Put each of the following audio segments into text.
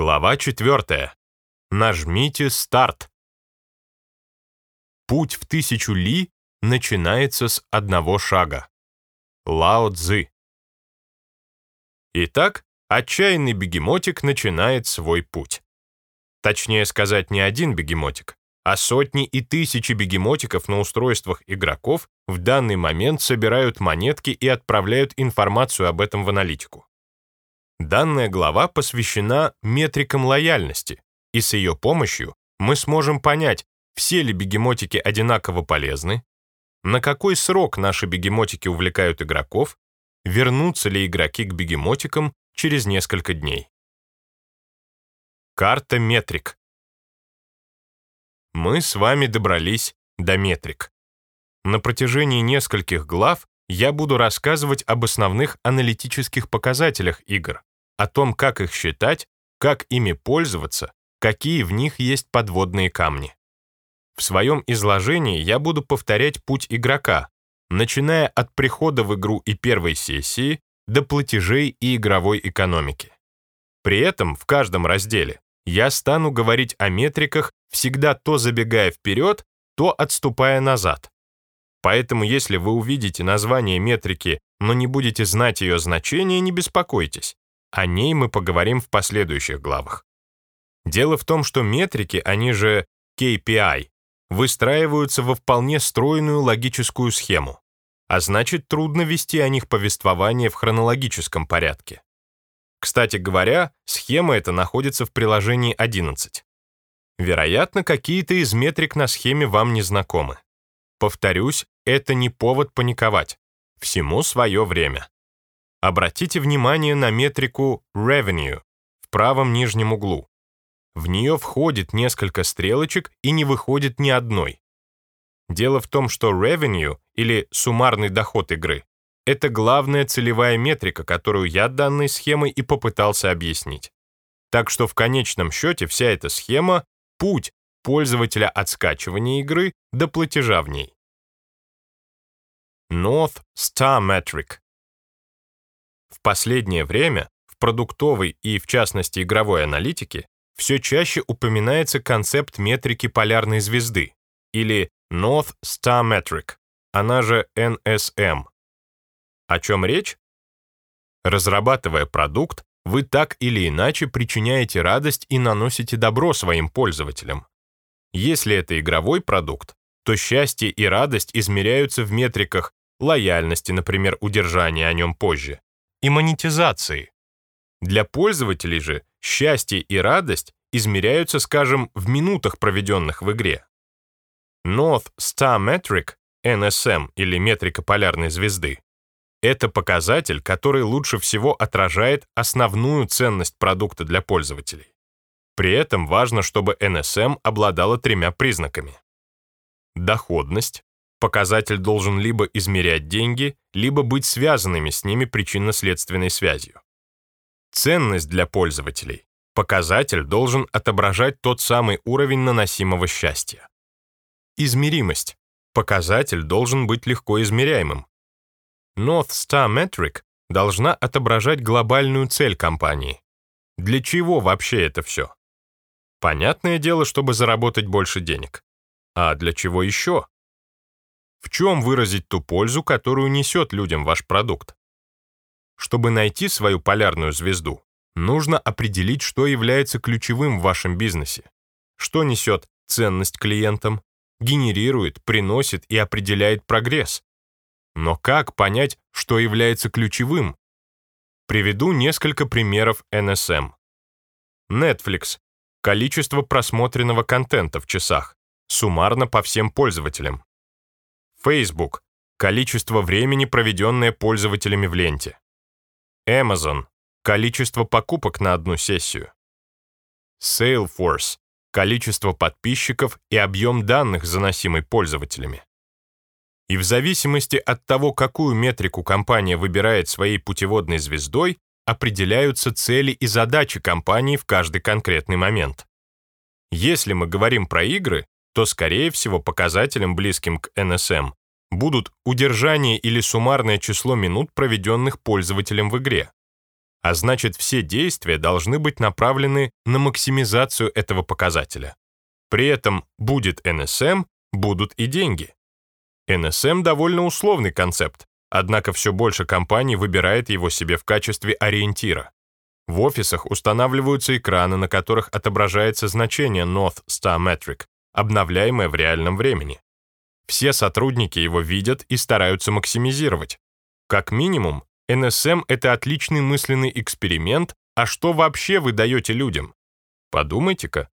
Глава 4. Нажмите «Старт». Путь в тысячу ли начинается с одного шага. Лао Цзы. Итак, отчаянный бегемотик начинает свой путь. Точнее сказать, не один бегемотик, а сотни и тысячи бегемотиков на устройствах игроков в данный момент собирают монетки и отправляют информацию об этом в аналитику. Данная глава посвящена метрикам лояльности, и с ее помощью мы сможем понять, все ли бегемотики одинаково полезны, на какой срок наши бегемотики увлекают игроков, вернутся ли игроки к бегемотикам через несколько дней. Карта метрик. Мы с вами добрались до метрик. На протяжении нескольких глав я буду рассказывать об основных аналитических показателях игр, о том, как их считать, как ими пользоваться, какие в них есть подводные камни. В своем изложении я буду повторять путь игрока, начиная от прихода в игру и первой сессии до платежей и игровой экономики. При этом в каждом разделе я стану говорить о метриках, всегда то забегая вперед, то отступая назад. Поэтому если вы увидите название метрики, но не будете знать ее значение, не беспокойтесь. О ней мы поговорим в последующих главах. Дело в том, что метрики, они же KPI, выстраиваются во вполне стройную логическую схему, а значит, трудно вести о них повествование в хронологическом порядке. Кстати говоря, схема эта находится в приложении 11. Вероятно, какие-то из метрик на схеме вам не знакомы. Повторюсь, это не повод паниковать. Всему свое время. Обратите внимание на метрику Revenue в правом нижнем углу. В нее входит несколько стрелочек и не выходит ни одной. Дело в том, что Revenue, или суммарный доход игры, это главная целевая метрика, которую я данной схемой и попытался объяснить. Так что в конечном счете вся эта схема — путь пользователя от скачивания игры до платежа в ней. North Star Metric в последнее время в продуктовой и, в частности, игровой аналитике все чаще упоминается концепт метрики полярной звезды, или North Star Metric, она же NSM. О чем речь? Разрабатывая продукт, вы так или иначе причиняете радость и наносите добро своим пользователям. Если это игровой продукт, то счастье и радость измеряются в метриках лояльности, например, удержания о нем позже, и монетизации. Для пользователей же счастье и радость измеряются, скажем, в минутах, проведенных в игре. North Star Metric, NSM или метрика полярной звезды, это показатель, который лучше всего отражает основную ценность продукта для пользователей. При этом важно, чтобы NSM обладала тремя признаками. Доходность, Показатель должен либо измерять деньги, либо быть связанными с ними причинно-следственной связью. Ценность для пользователей. Показатель должен отображать тот самый уровень наносимого счастья. Измеримость. Показатель должен быть легко измеряемым. North Star Metric должна отображать глобальную цель компании. Для чего вообще это все? Понятное дело, чтобы заработать больше денег. А для чего еще? В чем выразить ту пользу, которую несет людям ваш продукт? Чтобы найти свою полярную звезду, нужно определить, что является ключевым в вашем бизнесе, что несет ценность клиентам, генерирует, приносит и определяет прогресс. Но как понять, что является ключевым? Приведу несколько примеров NSM. Netflix. Количество просмотренного контента в часах. Суммарно по всем пользователям. Facebook – количество времени, проведенное пользователями в ленте. Amazon – количество покупок на одну сессию. Salesforce – количество подписчиков и объем данных, заносимый пользователями. И в зависимости от того, какую метрику компания выбирает своей путеводной звездой, определяются цели и задачи компании в каждый конкретный момент. Если мы говорим про игры, то, скорее всего, показателем, близким к NSM, будут удержание или суммарное число минут, проведенных пользователем в игре. а значит все действия должны быть направлены на максимизацию этого показателя. При этом будет НСМ, будут и деньги. НСМ довольно условный концепт, однако все больше компаний выбирает его себе в качестве ориентира. В офисах устанавливаются экраны, на которых отображается значение North Star Metric, обновляемое в реальном времени. Все сотрудники его видят и стараются максимизировать. Как минимум, NSM — это отличный мысленный эксперимент, а что вообще вы даете людям? Подумайте-ка.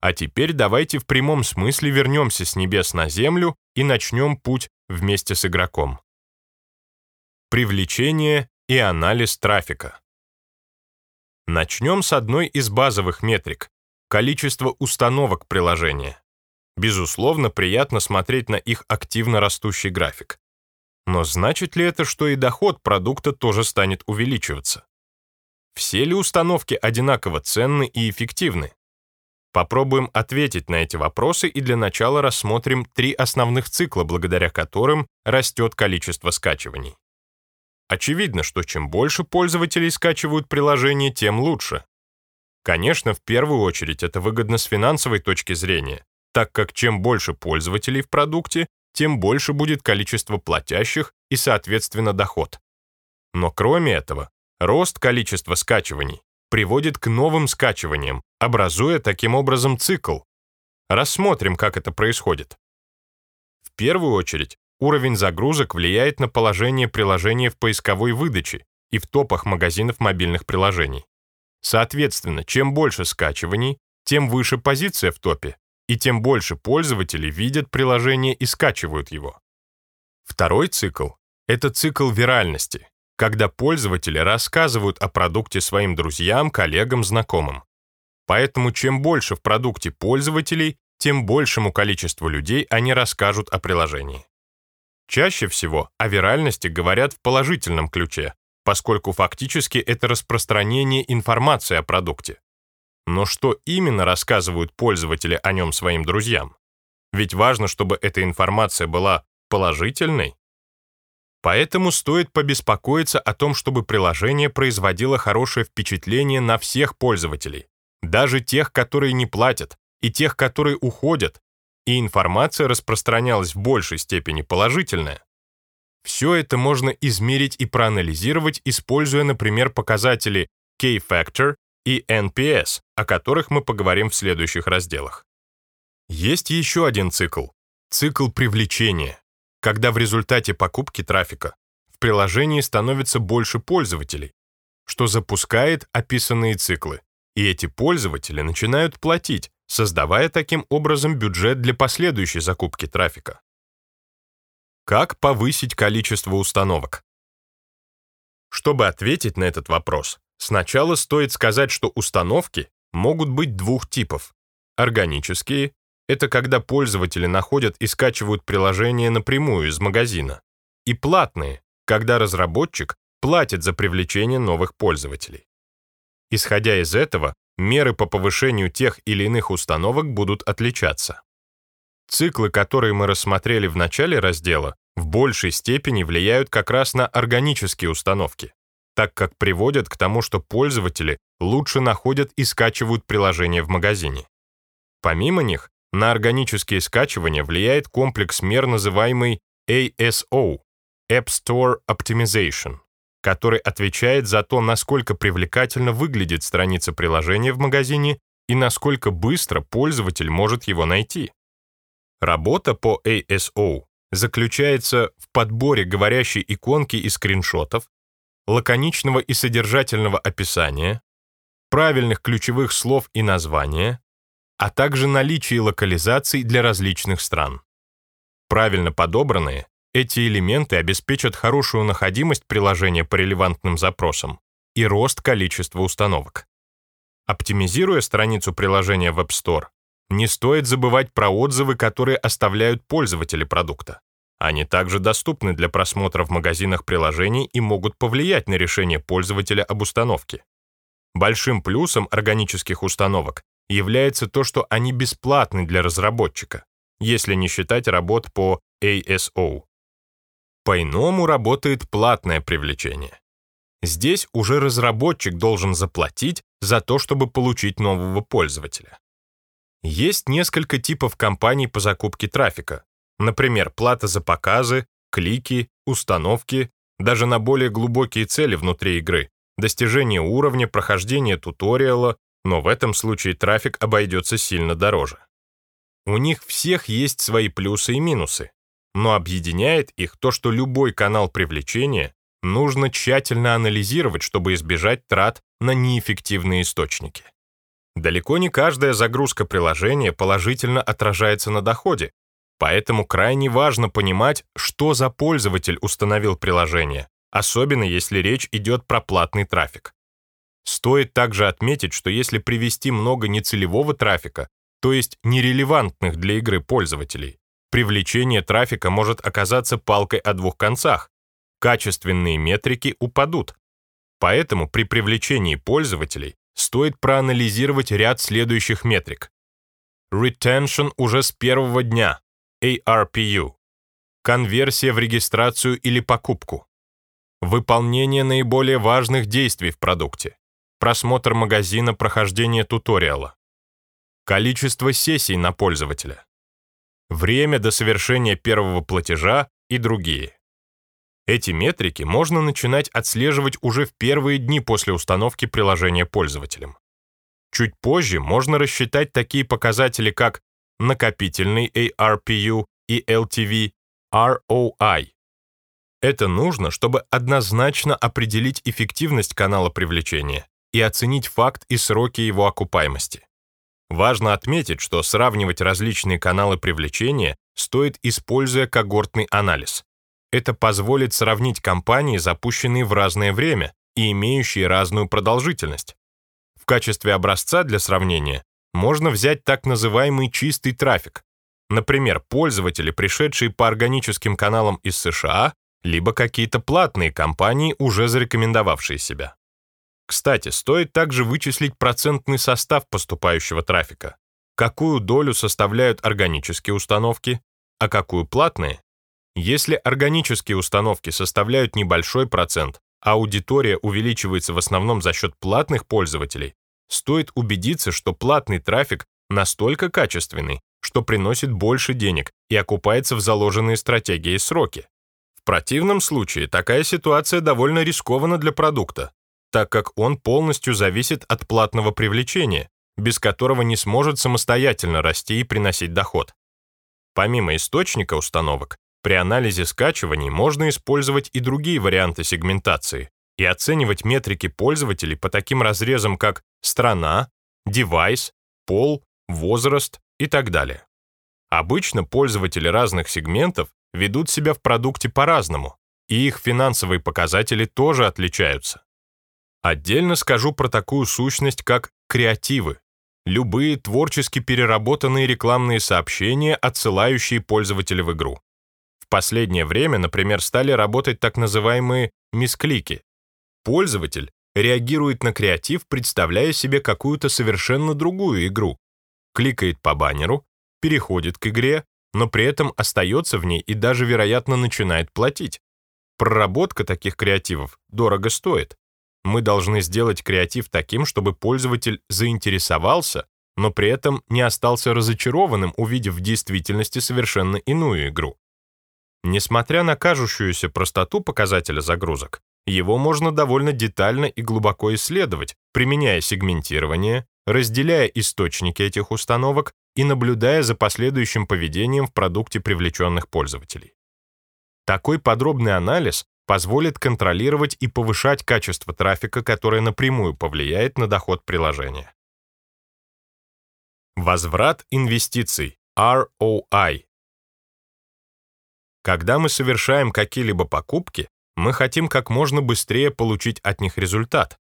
А теперь давайте в прямом смысле вернемся с небес на землю и начнем путь вместе с игроком. Привлечение и анализ трафика. Начнем с одной из базовых метрик — количество установок приложения. Безусловно, приятно смотреть на их активно растущий график. Но значит ли это, что и доход продукта тоже станет увеличиваться? Все ли установки одинаково ценны и эффективны? Попробуем ответить на эти вопросы и для начала рассмотрим три основных цикла, благодаря которым растет количество скачиваний. Очевидно, что чем больше пользователей скачивают приложение, тем лучше. Конечно, в первую очередь это выгодно с финансовой точки зрения, так как чем больше пользователей в продукте, тем больше будет количество платящих и, соответственно, доход. Но кроме этого, рост количества скачиваний приводит к новым скачиваниям, образуя таким образом цикл. Рассмотрим, как это происходит. В первую очередь, Уровень загрузок влияет на положение приложения в поисковой выдаче и в топах магазинов мобильных приложений. Соответственно, чем больше скачиваний, тем выше позиция в топе, и тем больше пользователей видят приложение и скачивают его. Второй цикл — это цикл виральности, когда пользователи рассказывают о продукте своим друзьям, коллегам, знакомым. Поэтому чем больше в продукте пользователей, тем большему количеству людей они расскажут о приложении. Чаще всего о виральности говорят в положительном ключе, поскольку фактически это распространение информации о продукте. Но что именно рассказывают пользователи о нем своим друзьям? Ведь важно, чтобы эта информация была положительной. Поэтому стоит побеспокоиться о том, чтобы приложение производило хорошее впечатление на всех пользователей, даже тех, которые не платят, и тех, которые уходят, и информация распространялась в большей степени положительная, все это можно измерить и проанализировать, используя, например, показатели K-Factor и NPS, о которых мы поговорим в следующих разделах. Есть еще один цикл — цикл привлечения, когда в результате покупки трафика в приложении становится больше пользователей, что запускает описанные циклы, и эти пользователи начинают платить, создавая таким образом бюджет для последующей закупки трафика. Как повысить количество установок? Чтобы ответить на этот вопрос, сначала стоит сказать, что установки могут быть двух типов. Органические — это когда пользователи находят и скачивают приложение напрямую из магазина. И платные, когда разработчик платит за привлечение новых пользователей. Исходя из этого, меры по повышению тех или иных установок будут отличаться. Циклы, которые мы рассмотрели в начале раздела, в большей степени влияют как раз на органические установки, так как приводят к тому, что пользователи лучше находят и скачивают приложения в магазине. Помимо них, на органические скачивания влияет комплекс мер, называемый ASO – App Store Optimization который отвечает за то, насколько привлекательно выглядит страница приложения в магазине и насколько быстро пользователь может его найти. Работа по ASO заключается в подборе говорящей иконки и скриншотов, лаконичного и содержательного описания, правильных ключевых слов и названия, а также наличии локализаций для различных стран. Правильно подобранные, эти элементы обеспечат хорошую находимость приложения по релевантным запросам и рост количества установок. Оптимизируя страницу приложения в App Store, не стоит забывать про отзывы, которые оставляют пользователи продукта. Они также доступны для просмотра в магазинах приложений и могут повлиять на решение пользователя об установке. Большим плюсом органических установок является то, что они бесплатны для разработчика, если не считать работ по ASO. По-иному работает платное привлечение. Здесь уже разработчик должен заплатить за то, чтобы получить нового пользователя. Есть несколько типов компаний по закупке трафика. Например, плата за показы, клики, установки, даже на более глубокие цели внутри игры, достижение уровня, прохождение туториала, но в этом случае трафик обойдется сильно дороже. У них всех есть свои плюсы и минусы, но объединяет их то, что любой канал привлечения нужно тщательно анализировать, чтобы избежать трат на неэффективные источники. Далеко не каждая загрузка приложения положительно отражается на доходе, поэтому крайне важно понимать, что за пользователь установил приложение, особенно если речь идет про платный трафик. Стоит также отметить, что если привести много нецелевого трафика, то есть нерелевантных для игры пользователей, привлечение трафика может оказаться палкой о двух концах. Качественные метрики упадут. Поэтому при привлечении пользователей стоит проанализировать ряд следующих метрик. Retention уже с первого дня, ARPU. Конверсия в регистрацию или покупку. Выполнение наиболее важных действий в продукте. Просмотр магазина, прохождение туториала. Количество сессий на пользователя. Время до совершения первого платежа и другие. Эти метрики можно начинать отслеживать уже в первые дни после установки приложения пользователем. Чуть позже можно рассчитать такие показатели, как накопительный ARPU и LTV, ROI. Это нужно, чтобы однозначно определить эффективность канала привлечения и оценить факт и сроки его окупаемости. Важно отметить, что сравнивать различные каналы привлечения стоит, используя когортный анализ. Это позволит сравнить компании, запущенные в разное время и имеющие разную продолжительность. В качестве образца для сравнения можно взять так называемый чистый трафик. Например, пользователи, пришедшие по органическим каналам из США, либо какие-то платные компании, уже зарекомендовавшие себя. Кстати, стоит также вычислить процентный состав поступающего трафика. Какую долю составляют органические установки, а какую платные, если органические установки составляют небольшой процент, а аудитория увеличивается в основном за счет платных пользователей, стоит убедиться, что платный трафик настолько качественный, что приносит больше денег и окупается в заложенные стратегии сроки. В противном случае такая ситуация довольно рискована для продукта, так как он полностью зависит от платного привлечения, без которого не сможет самостоятельно расти и приносить доход. Помимо источника установок, при анализе скачиваний можно использовать и другие варианты сегментации и оценивать метрики пользователей по таким разрезам, как страна, девайс, пол, возраст и так далее. Обычно пользователи разных сегментов ведут себя в продукте по-разному, и их финансовые показатели тоже отличаются. Отдельно скажу про такую сущность, как креативы, любые творчески переработанные рекламные сообщения, отсылающие пользователя в игру. Последнее время, например, стали работать так называемые мисклики. Пользователь реагирует на креатив, представляя себе какую-то совершенно другую игру. Кликает по баннеру, переходит к игре, но при этом остается в ней и даже, вероятно, начинает платить. Проработка таких креативов дорого стоит. Мы должны сделать креатив таким, чтобы пользователь заинтересовался, но при этом не остался разочарованным, увидев в действительности совершенно иную игру. Несмотря на кажущуюся простоту показателя загрузок, его можно довольно детально и глубоко исследовать, применяя сегментирование, разделяя источники этих установок и наблюдая за последующим поведением в продукте привлеченных пользователей. Такой подробный анализ позволит контролировать и повышать качество трафика, которое напрямую повлияет на доход приложения. Возврат инвестиций, ROI, когда мы совершаем какие-либо покупки, мы хотим как можно быстрее получить от них результат.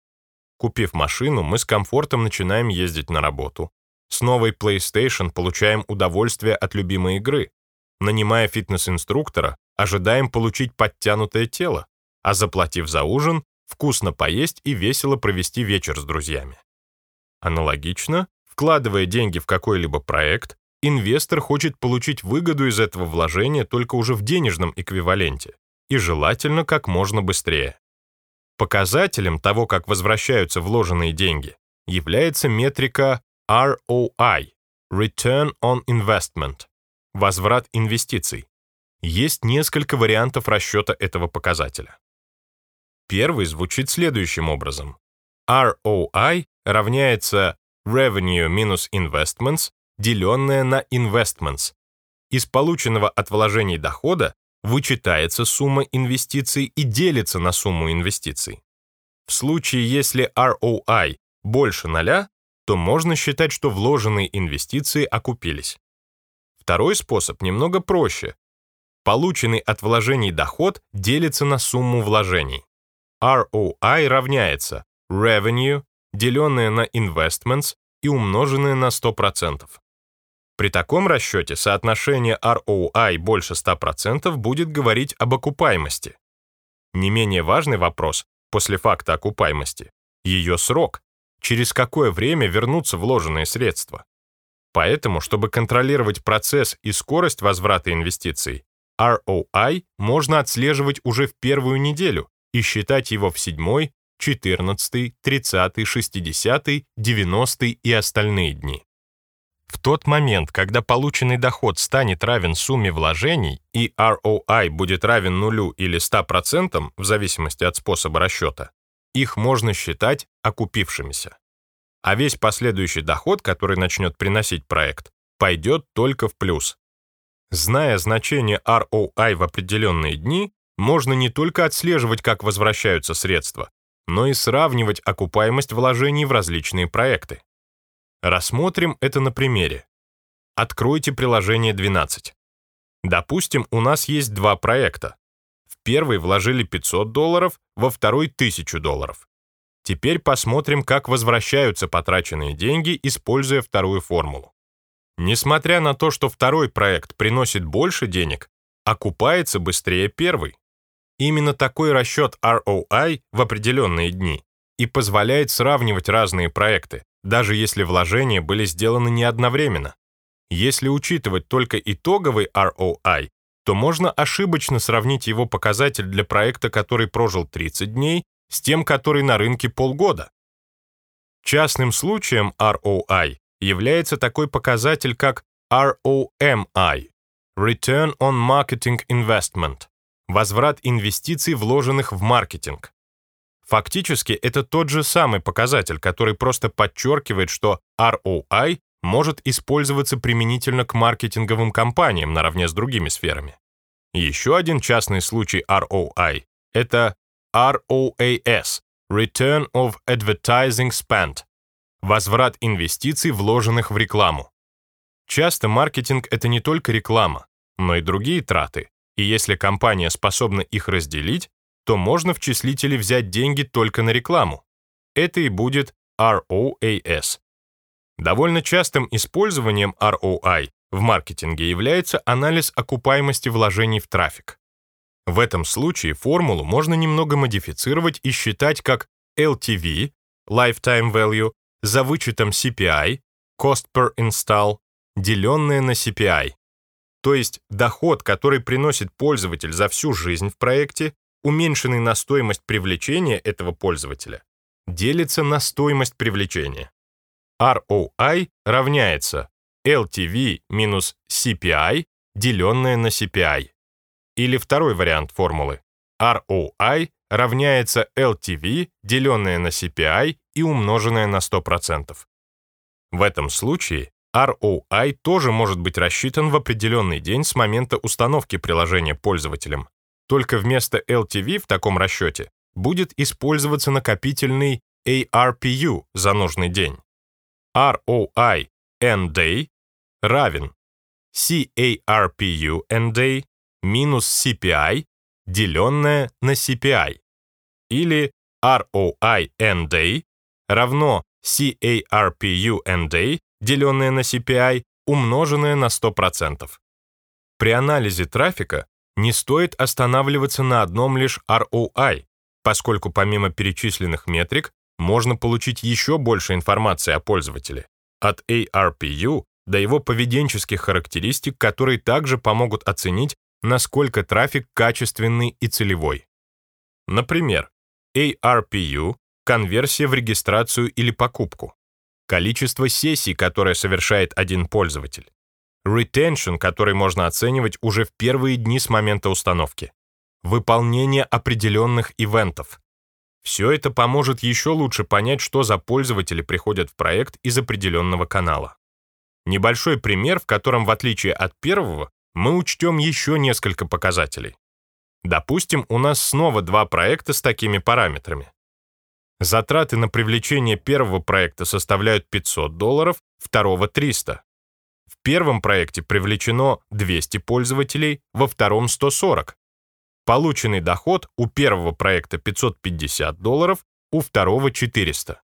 Купив машину, мы с комфортом начинаем ездить на работу. С новой PlayStation получаем удовольствие от любимой игры. Нанимая фитнес-инструктора, ожидаем получить подтянутое тело, а заплатив за ужин, вкусно поесть и весело провести вечер с друзьями. Аналогично, вкладывая деньги в какой-либо проект, Инвестор хочет получить выгоду из этого вложения только уже в денежном эквиваленте и желательно как можно быстрее. Показателем того, как возвращаются вложенные деньги, является метрика ROI – Return on Investment – возврат инвестиций. Есть несколько вариантов расчета этого показателя. Первый звучит следующим образом. ROI равняется Revenue минус Investments, деленное на Investments. Из полученного от вложений дохода вычитается сумма инвестиций и делится на сумму инвестиций. В случае, если ROI больше ноля, то можно считать, что вложенные инвестиции окупились. Второй способ немного проще. Полученный от вложений доход делится на сумму вложений. ROI равняется revenue, деленное на investments и умноженное на 100%. При таком расчете соотношение ROI больше 100% будет говорить об окупаемости. Не менее важный вопрос после факта окупаемости – ее срок, через какое время вернутся вложенные средства. Поэтому, чтобы контролировать процесс и скорость возврата инвестиций, ROI можно отслеживать уже в первую неделю и считать его в седьмой, 14, 30, 60, 90 и остальные дни. В тот момент, когда полученный доход станет равен сумме вложений и ROI будет равен нулю или 100% в зависимости от способа расчета, их можно считать окупившимися. А весь последующий доход, который начнет приносить проект, пойдет только в плюс. Зная значение ROI в определенные дни, можно не только отслеживать, как возвращаются средства, но и сравнивать окупаемость вложений в различные проекты. Рассмотрим это на примере. Откройте приложение 12. Допустим, у нас есть два проекта. В первый вложили 500 долларов, во второй 1000 долларов. Теперь посмотрим, как возвращаются потраченные деньги, используя вторую формулу. Несмотря на то, что второй проект приносит больше денег, окупается быстрее первый. Именно такой расчет ROI в определенные дни и позволяет сравнивать разные проекты, даже если вложения были сделаны не одновременно. Если учитывать только итоговый ROI, то можно ошибочно сравнить его показатель для проекта, который прожил 30 дней, с тем, который на рынке полгода. Частным случаем ROI является такой показатель, как ROMI – Return on Marketing Investment – возврат инвестиций, вложенных в маркетинг. Фактически, это тот же самый показатель, который просто подчеркивает, что ROI может использоваться применительно к маркетинговым компаниям наравне с другими сферами. Еще один частный случай ROI — это ROAS — Return of Advertising Spent — возврат инвестиций, вложенных в рекламу. Часто маркетинг — это не только реклама, но и другие траты, и если компания способна их разделить, то можно в числителе взять деньги только на рекламу. Это и будет ROAS. Довольно частым использованием ROI в маркетинге является анализ окупаемости вложений в трафик. В этом случае формулу можно немного модифицировать и считать как LTV, Lifetime Value, за вычетом CPI, Cost per Install, деленное на CPI. То есть доход, который приносит пользователь за всю жизнь в проекте, уменьшенный на стоимость привлечения этого пользователя, делится на стоимость привлечения. ROI равняется LTV минус CPI, деленное на CPI. Или второй вариант формулы. ROI равняется LTV, деленное на CPI и умноженное на 100%. В этом случае ROI тоже может быть рассчитан в определенный день с момента установки приложения пользователем, только вместо LTV в таком расчете будет использоваться накопительный ARPU за нужный день. ROI N-Day равен CARPU N-Day минус CPI, деленное на CPI. Или ROI N-Day равно CARPU N-Day, деленное на CPI, умноженное на 100%. При анализе трафика не стоит останавливаться на одном лишь ROI, поскольку помимо перечисленных метрик можно получить еще больше информации о пользователе, от ARPU до его поведенческих характеристик, которые также помогут оценить, насколько трафик качественный и целевой. Например, ARPU — конверсия в регистрацию или покупку. Количество сессий, которое совершает один пользователь. Retention, который можно оценивать уже в первые дни с момента установки. Выполнение определенных ивентов. Все это поможет еще лучше понять, что за пользователи приходят в проект из определенного канала. Небольшой пример, в котором, в отличие от первого, мы учтем еще несколько показателей. Допустим, у нас снова два проекта с такими параметрами. Затраты на привлечение первого проекта составляют 500 долларов, второго — 300. В первом проекте привлечено 200 пользователей, во втором — 140. Полученный доход у первого проекта 550 долларов, у второго 400.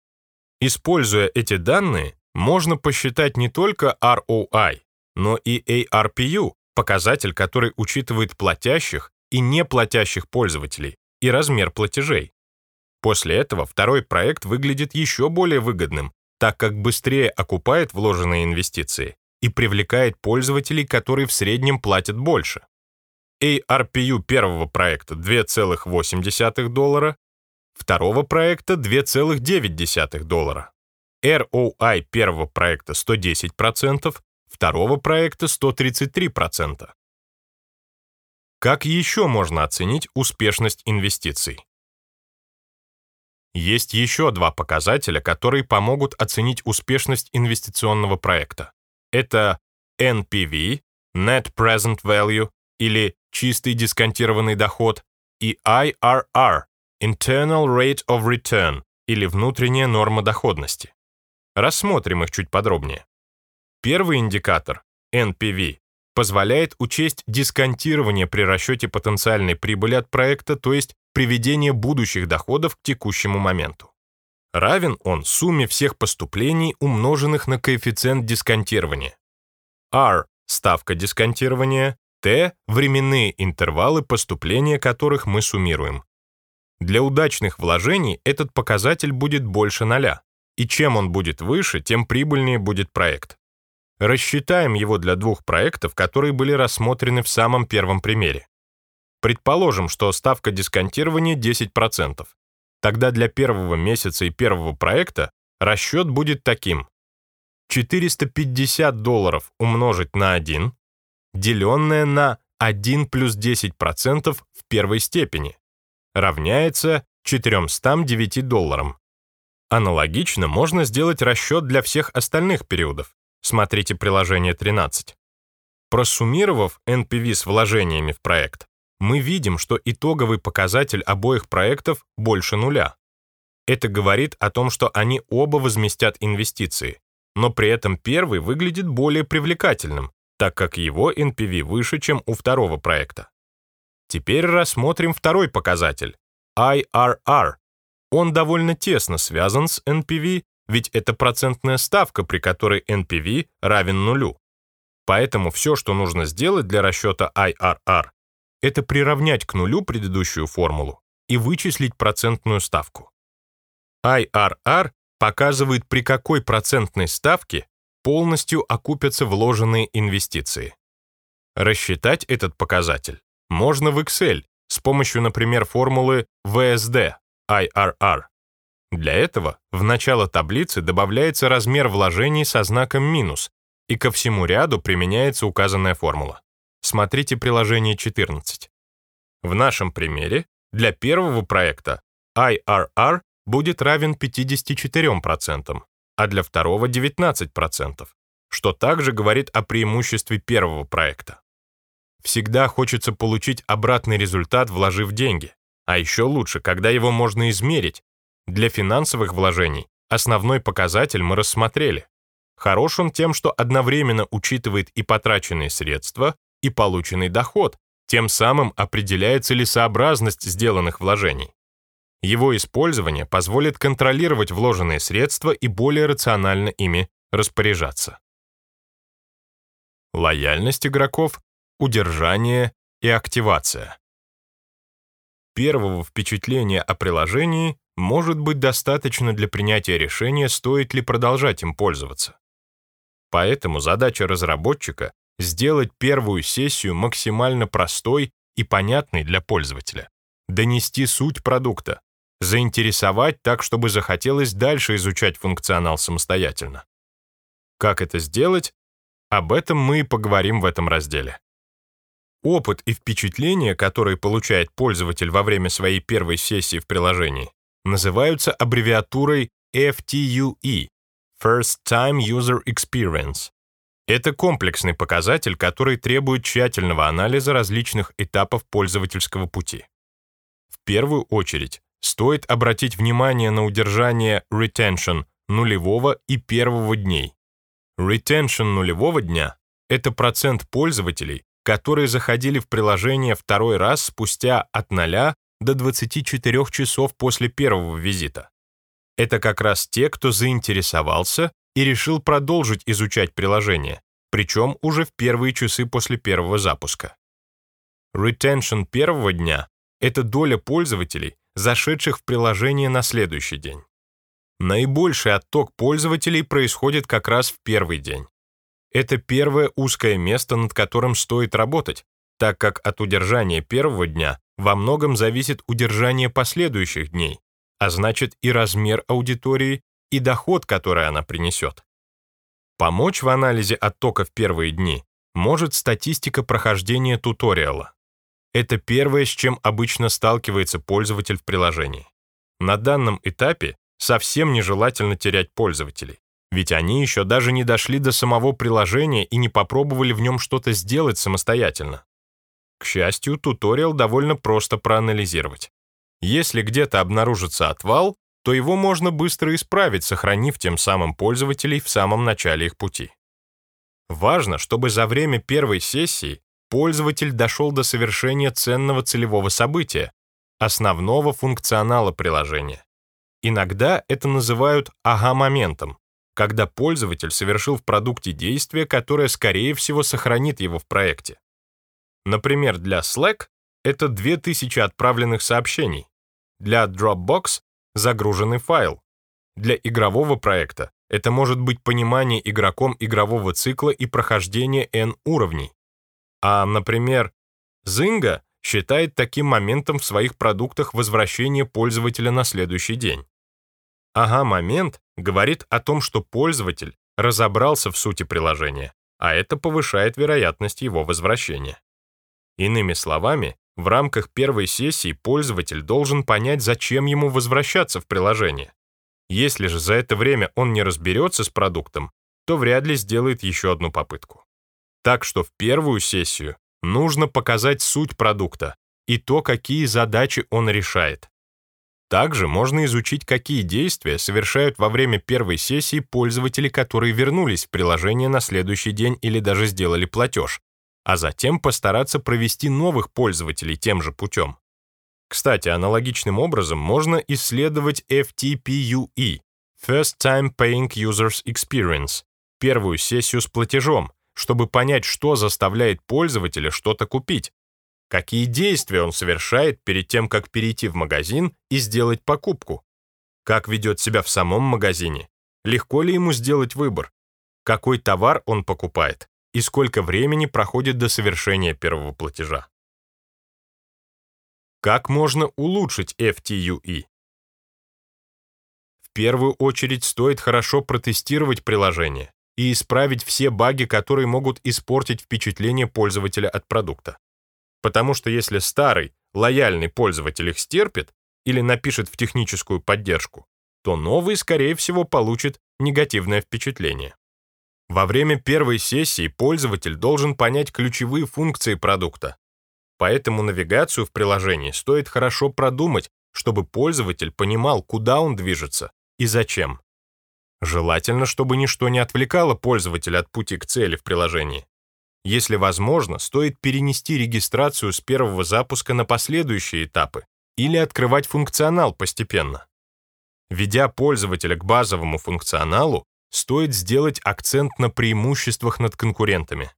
Используя эти данные, можно посчитать не только ROI, но и ARPU, показатель, который учитывает платящих и неплатящих пользователей, и размер платежей. После этого второй проект выглядит еще более выгодным, так как быстрее окупает вложенные инвестиции и привлекает пользователей, которые в среднем платят больше. ARPU первого проекта 2,8 доллара, второго проекта 2,9 доллара. ROI первого проекта 110%, второго проекта 133%. Как еще можно оценить успешность инвестиций? Есть еще два показателя, которые помогут оценить успешность инвестиционного проекта. Это NPV, Net Present Value, или чистый дисконтированный доход, и IRR, Internal Rate of Return, или внутренняя норма доходности. Рассмотрим их чуть подробнее. Первый индикатор, NPV, позволяет учесть дисконтирование при расчете потенциальной прибыли от проекта, то есть приведение будущих доходов к текущему моменту. Равен он сумме всех поступлений, умноженных на коэффициент дисконтирования. R – ставка дисконтирования, T – временные интервалы поступления которых мы суммируем. Для удачных вложений этот показатель будет больше ноля, и чем он будет выше, тем прибыльнее будет проект. Рассчитаем его для двух проектов, которые были рассмотрены в самом первом примере. Предположим, что ставка дисконтирования 10%. Тогда для первого месяца и первого проекта расчет будет таким. 450 долларов умножить на 1 деленное на 1 плюс 10% в первой степени, равняется 409 долларам. Аналогично можно сделать расчет для всех остальных периодов. Смотрите приложение 13. Просуммировав NPV с вложениями в проект, мы видим, что итоговый показатель обоих проектов больше нуля. Это говорит о том, что они оба возместят инвестиции, но при этом первый выглядит более привлекательным, так как его NPV выше, чем у второго проекта. Теперь рассмотрим второй показатель — IRR. Он довольно тесно связан с NPV, ведь это процентная ставка, при которой NPV равен нулю. Поэтому все, что нужно сделать для расчета IRR, это приравнять к нулю предыдущую формулу и вычислить процентную ставку. IRR показывает, при какой процентной ставке полностью окупятся вложенные инвестиции. Рассчитать этот показатель можно в Excel с помощью, например, формулы VSD, IRR. Для этого в начало таблицы добавляется размер вложений со знаком минус, и ко всему ряду применяется указанная формула. Смотрите приложение 14. В нашем примере для первого проекта IRR будет равен 54%, а для второго 19%, что также говорит о преимуществе первого проекта. Всегда хочется получить обратный результат, вложив деньги, а еще лучше, когда его можно измерить. Для финансовых вложений основной показатель мы рассмотрели. Хорош он тем, что одновременно учитывает и потраченные средства, и полученный доход, тем самым определяет целесообразность сделанных вложений. Его использование позволит контролировать вложенные средства и более рационально ими распоряжаться. Лояльность игроков, удержание и активация. Первого впечатления о приложении может быть достаточно для принятия решения, стоит ли продолжать им пользоваться. Поэтому задача разработчика — сделать первую сессию максимально простой и понятной для пользователя, донести суть продукта, заинтересовать так, чтобы захотелось дальше изучать функционал самостоятельно. Как это сделать? Об этом мы и поговорим в этом разделе. Опыт и впечатления, которые получает пользователь во время своей первой сессии в приложении, называются аббревиатурой FTUE – First Time User Experience. Это комплексный показатель, который требует тщательного анализа различных этапов пользовательского пути. В первую очередь, стоит обратить внимание на удержание retention нулевого и первого дней. Retention нулевого дня — это процент пользователей, которые заходили в приложение второй раз спустя от 0 до 24 часов после первого визита. Это как раз те, кто заинтересовался и решил продолжить изучать приложение, причем уже в первые часы после первого запуска. Retention первого дня — это доля пользователей, зашедших в приложение на следующий день. Наибольший отток пользователей происходит как раз в первый день. Это первое узкое место, над которым стоит работать, так как от удержания первого дня во многом зависит удержание последующих дней, а значит и размер аудитории, и доход, который она принесет. Помочь в анализе оттока в первые дни может статистика прохождения туториала. Это первое, с чем обычно сталкивается пользователь в приложении. На данном этапе совсем нежелательно терять пользователей, ведь они еще даже не дошли до самого приложения и не попробовали в нем что-то сделать самостоятельно. К счастью, туториал довольно просто проанализировать. Если где-то обнаружится отвал, то его можно быстро исправить, сохранив тем самым пользователей в самом начале их пути. Важно, чтобы за время первой сессии пользователь дошел до совершения ценного целевого события, основного функционала приложения. Иногда это называют ага-моментом, когда пользователь совершил в продукте действие, которое, скорее всего, сохранит его в проекте. Например, для Slack это 2000 отправленных сообщений, для Dropbox — загруженный файл, для игрового проекта это может быть понимание игроком игрового цикла и прохождение N уровней, а, например, Zynga считает таким моментом в своих продуктах возвращение пользователя на следующий день. Ага-момент говорит о том, что пользователь разобрался в сути приложения, а это повышает вероятность его возвращения. Иными словами, в рамках первой сессии пользователь должен понять, зачем ему возвращаться в приложение. Если же за это время он не разберется с продуктом, то вряд ли сделает еще одну попытку. Так что в первую сессию нужно показать суть продукта и то, какие задачи он решает. Также можно изучить, какие действия совершают во время первой сессии пользователи, которые вернулись в приложение на следующий день или даже сделали платеж, а затем постараться провести новых пользователей тем же путем. Кстати, аналогичным образом можно исследовать FTPUE – First Time Paying Users Experience, первую сессию с платежом, чтобы понять, что заставляет пользователя что-то купить, какие действия он совершает перед тем, как перейти в магазин и сделать покупку, как ведет себя в самом магазине, легко ли ему сделать выбор, какой товар он покупает и сколько времени проходит до совершения первого платежа. Как можно улучшить FTUE? В первую очередь стоит хорошо протестировать приложение, и исправить все баги, которые могут испортить впечатление пользователя от продукта. Потому что если старый, лояльный пользователь их стерпит или напишет в техническую поддержку, то новый, скорее всего, получит негативное впечатление. Во время первой сессии пользователь должен понять ключевые функции продукта. Поэтому навигацию в приложении стоит хорошо продумать, чтобы пользователь понимал, куда он движется и зачем. Желательно, чтобы ничто не отвлекало пользователя от пути к цели в приложении. Если возможно, стоит перенести регистрацию с первого запуска на последующие этапы или открывать функционал постепенно. Ведя пользователя к базовому функционалу, стоит сделать акцент на преимуществах над конкурентами.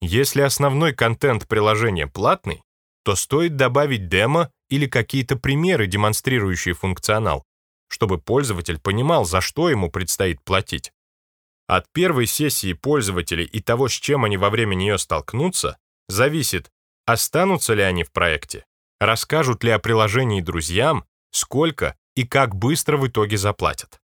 Если основной контент приложения платный, то стоит добавить демо или какие-то примеры, демонстрирующие функционал, чтобы пользователь понимал, за что ему предстоит платить. От первой сессии пользователей и того, с чем они во время нее столкнутся, зависит, останутся ли они в проекте, расскажут ли о приложении друзьям, сколько и как быстро в итоге заплатят.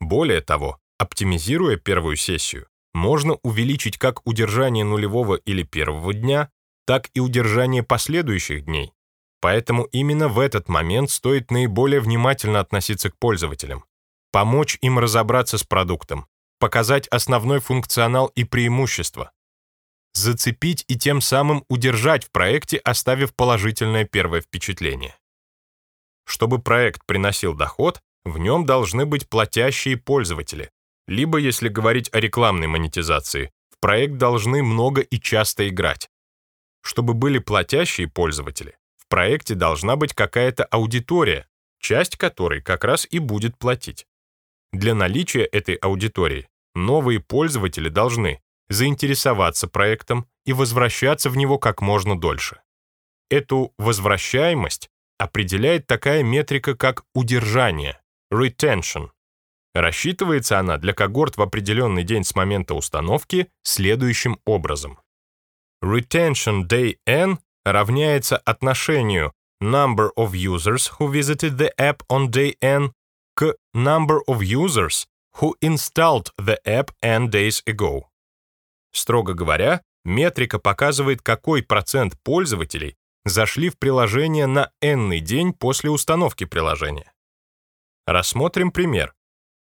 Более того, оптимизируя первую сессию, можно увеличить как удержание нулевого или первого дня, так и удержание последующих дней. Поэтому именно в этот момент стоит наиболее внимательно относиться к пользователям, помочь им разобраться с продуктом, показать основной функционал и преимущества, зацепить и тем самым удержать в проекте, оставив положительное первое впечатление. Чтобы проект приносил доход, в нем должны быть платящие пользователи. Либо, если говорить о рекламной монетизации, в проект должны много и часто играть. Чтобы были платящие пользователи, в проекте должна быть какая-то аудитория, часть которой как раз и будет платить. Для наличия этой аудитории новые пользователи должны заинтересоваться проектом и возвращаться в него как можно дольше. Эту возвращаемость определяет такая метрика, как удержание, retention. Рассчитывается она для когорт в определенный день с момента установки следующим образом. Retention Day N равняется отношению number of users who visited the app on day N к number of users who installed the app N days ago. Строго говоря, метрика показывает, какой процент пользователей зашли в приложение на n день после установки приложения. Рассмотрим пример.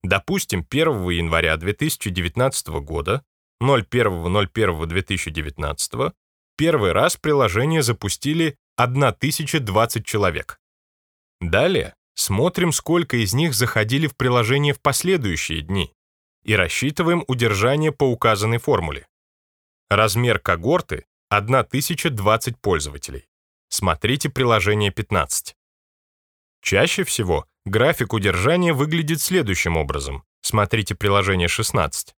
Допустим, 1 января 2019 года, 01.01.2019, первый раз приложение запустили 1020 человек. Далее смотрим, сколько из них заходили в приложение в последующие дни и рассчитываем удержание по указанной формуле. Размер когорты — 1020 пользователей. Смотрите приложение 15. Чаще всего график удержания выглядит следующим образом. Смотрите приложение 16.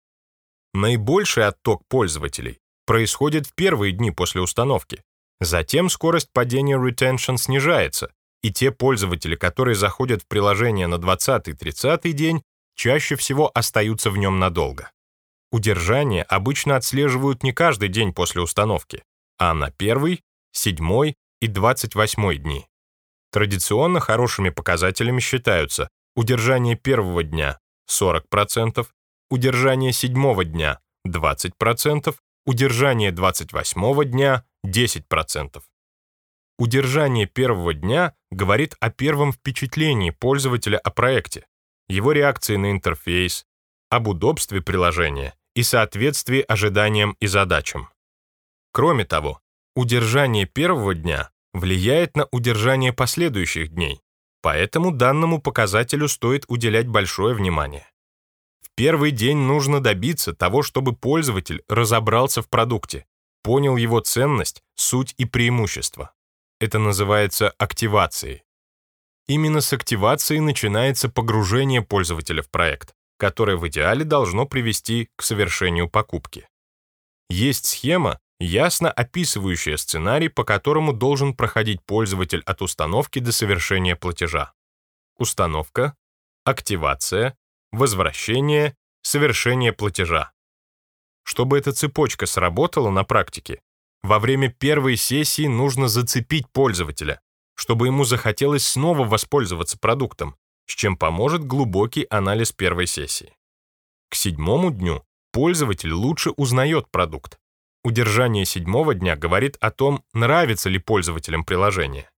Наибольший отток пользователей происходит в первые дни после установки. Затем скорость падения retention снижается, и те пользователи, которые заходят в приложение на 20-30 день, чаще всего остаются в нем надолго. Удержание обычно отслеживают не каждый день после установки, а на первый, седьмой и 28 дни. Традиционно хорошими показателями считаются удержание первого дня 40%, удержание седьмого дня 20%, удержание 28 дня 10%. Удержание первого дня говорит о первом впечатлении пользователя о проекте, его реакции на интерфейс, об удобстве приложения и соответствии ожиданиям и задачам. Кроме того, удержание первого дня влияет на удержание последующих дней, поэтому данному показателю стоит уделять большое внимание. В первый день нужно добиться того, чтобы пользователь разобрался в продукте, понял его ценность, суть и преимущества. Это называется активацией. Именно с активации начинается погружение пользователя в проект, которое в идеале должно привести к совершению покупки. Есть схема, ясно описывающая сценарий, по которому должен проходить пользователь от установки до совершения платежа. Установка, активация, возвращение, совершение платежа. Чтобы эта цепочка сработала на практике, во время первой сессии нужно зацепить пользователя, чтобы ему захотелось снова воспользоваться продуктом, с чем поможет глубокий анализ первой сессии. К седьмому дню пользователь лучше узнает продукт. Удержание седьмого дня говорит о том, нравится ли пользователям приложение.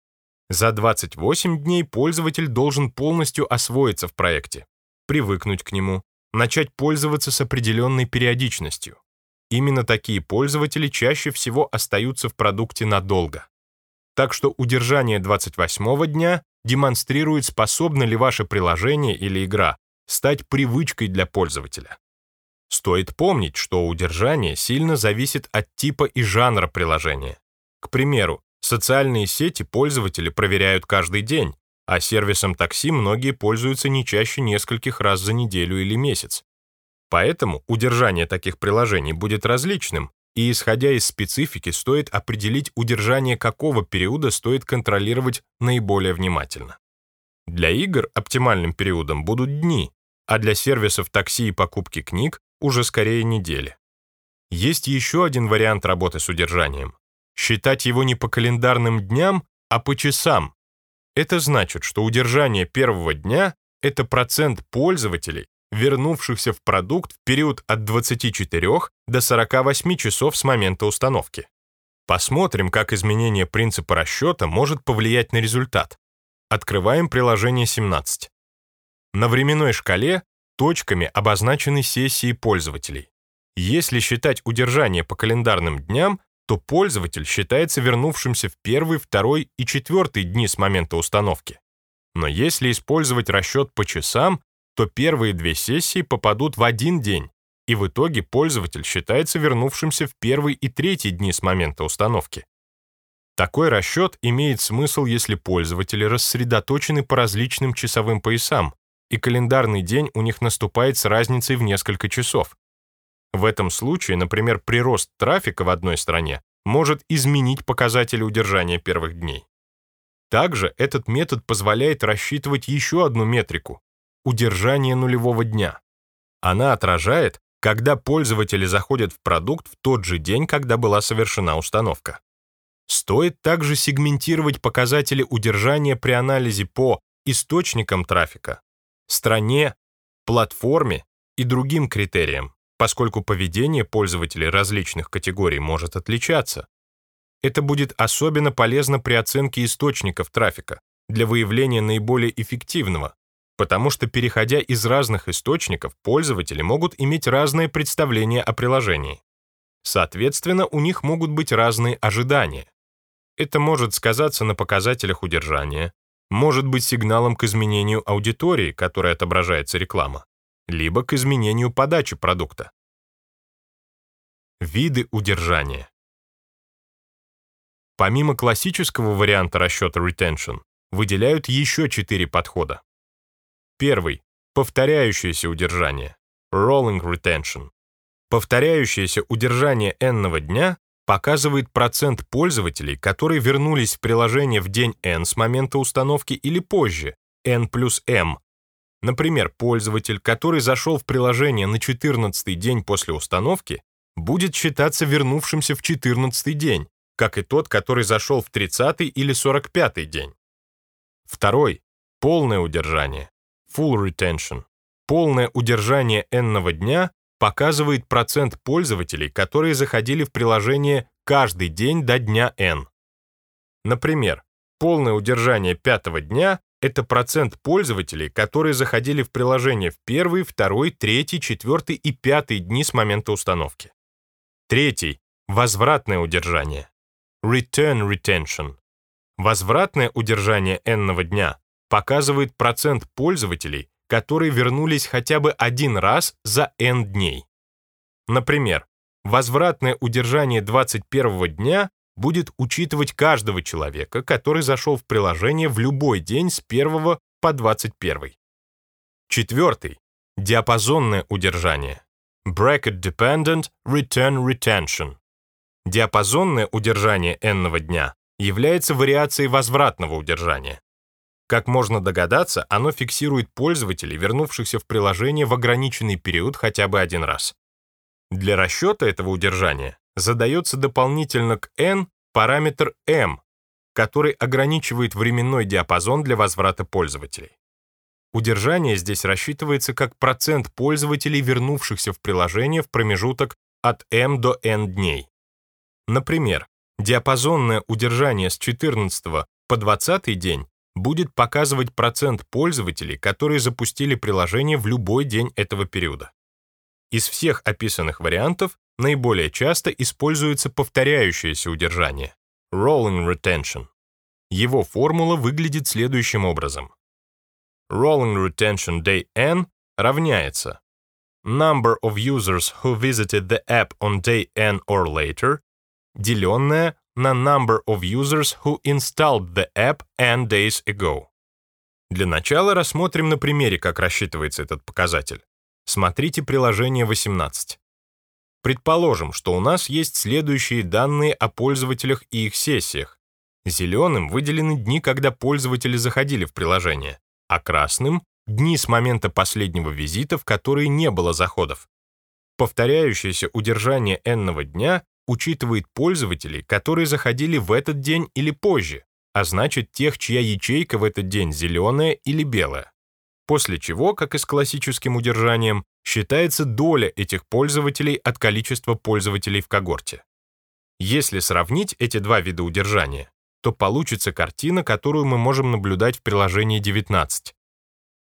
За 28 дней пользователь должен полностью освоиться в проекте, привыкнуть к нему, начать пользоваться с определенной периодичностью. Именно такие пользователи чаще всего остаются в продукте надолго. Так что удержание 28 дня демонстрирует, способно ли ваше приложение или игра стать привычкой для пользователя. Стоит помнить, что удержание сильно зависит от типа и жанра приложения. К примеру, социальные сети пользователи проверяют каждый день, а сервисом такси многие пользуются не чаще нескольких раз за неделю или месяц. Поэтому удержание таких приложений будет различным, и исходя из специфики стоит определить удержание какого периода стоит контролировать наиболее внимательно. Для игр оптимальным периодом будут дни, а для сервисов такси и покупки книг уже скорее недели. Есть еще один вариант работы с удержанием. Считать его не по календарным дням, а по часам. Это значит, что удержание первого дня — это процент пользователей, вернувшихся в продукт в период от 24 до 48 часов с момента установки. Посмотрим, как изменение принципа расчета может повлиять на результат. Открываем приложение 17. На временной шкале точками обозначены сессии пользователей. Если считать удержание по календарным дням, то пользователь считается вернувшимся в первый, второй и четвертый дни с момента установки. Но если использовать расчет по часам, то первые две сессии попадут в один день, и в итоге пользователь считается вернувшимся в первый и третий дни с момента установки. Такой расчет имеет смысл, если пользователи рассредоточены по различным часовым поясам, и календарный день у них наступает с разницей в несколько часов. В этом случае, например, прирост трафика в одной стране может изменить показатели удержания первых дней. Также этот метод позволяет рассчитывать еще одну метрику удержание нулевого дня. Она отражает, когда пользователи заходят в продукт в тот же день, когда была совершена установка. Стоит также сегментировать показатели удержания при анализе по источникам трафика, стране, платформе и другим критериям, поскольку поведение пользователей различных категорий может отличаться. Это будет особенно полезно при оценке источников трафика для выявления наиболее эффективного, потому что, переходя из разных источников, пользователи могут иметь разное представление о приложении. Соответственно, у них могут быть разные ожидания. Это может сказаться на показателях удержания, может быть сигналом к изменению аудитории, которой отображается реклама, либо к изменению подачи продукта. Виды удержания. Помимо классического варианта расчета retention, выделяют еще четыре подхода. Первый — повторяющееся удержание, rolling retention. Повторяющееся удержание n дня показывает процент пользователей, которые вернулись в приложение в день n с момента установки или позже, n плюс m. Например, пользователь, который зашел в приложение на 14 день после установки, будет считаться вернувшимся в 14 день, как и тот, который зашел в 30 или 45 день. Второй — полное удержание full retention. Полное удержание n дня показывает процент пользователей, которые заходили в приложение каждый день до дня n. Например, полное удержание пятого дня — это процент пользователей, которые заходили в приложение в первый, второй, третий, четвертый и пятый дни с момента установки. Третий — возвратное удержание. Return retention. Возвратное удержание n дня показывает процент пользователей, которые вернулись хотя бы один раз за N дней. Например, возвратное удержание 21 дня будет учитывать каждого человека, который зашел в приложение в любой день с 1 по 21. Четвертый. Диапазонное удержание. Bracket Dependent Return Retention. Диапазонное удержание n дня является вариацией возвратного удержания. Как можно догадаться, оно фиксирует пользователей, вернувшихся в приложение в ограниченный период хотя бы один раз. Для расчета этого удержания задается дополнительно к n параметр m, который ограничивает временной диапазон для возврата пользователей. Удержание здесь рассчитывается как процент пользователей, вернувшихся в приложение в промежуток от m до n дней. Например, диапазонное удержание с 14 по 20 день будет показывать процент пользователей, которые запустили приложение в любой день этого периода. Из всех описанных вариантов наиболее часто используется повторяющееся удержание — rolling retention. Его формула выглядит следующим образом. Rolling retention day n равняется number of users who visited the app on day n or later, деленное на number of users who installed the app n days ago. Для начала рассмотрим на примере, как рассчитывается этот показатель. Смотрите приложение 18. Предположим, что у нас есть следующие данные о пользователях и их сессиях. Зеленым выделены дни, когда пользователи заходили в приложение, а красным — дни с момента последнего визита, в которые не было заходов. Повторяющееся удержание n дня учитывает пользователей, которые заходили в этот день или позже, а значит тех, чья ячейка в этот день зеленая или белая. После чего, как и с классическим удержанием, считается доля этих пользователей от количества пользователей в когорте. Если сравнить эти два вида удержания, то получится картина, которую мы можем наблюдать в приложении 19.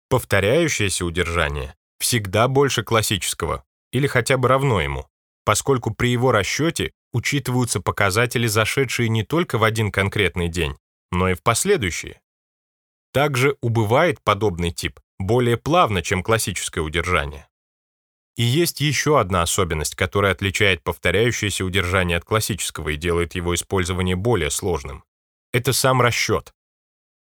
Повторяющееся удержание всегда больше классического, или хотя бы равно ему, поскольку при его расчете учитываются показатели, зашедшие не только в один конкретный день, но и в последующие. Также убывает подобный тип более плавно, чем классическое удержание. И есть еще одна особенность, которая отличает повторяющееся удержание от классического и делает его использование более сложным. Это сам расчет.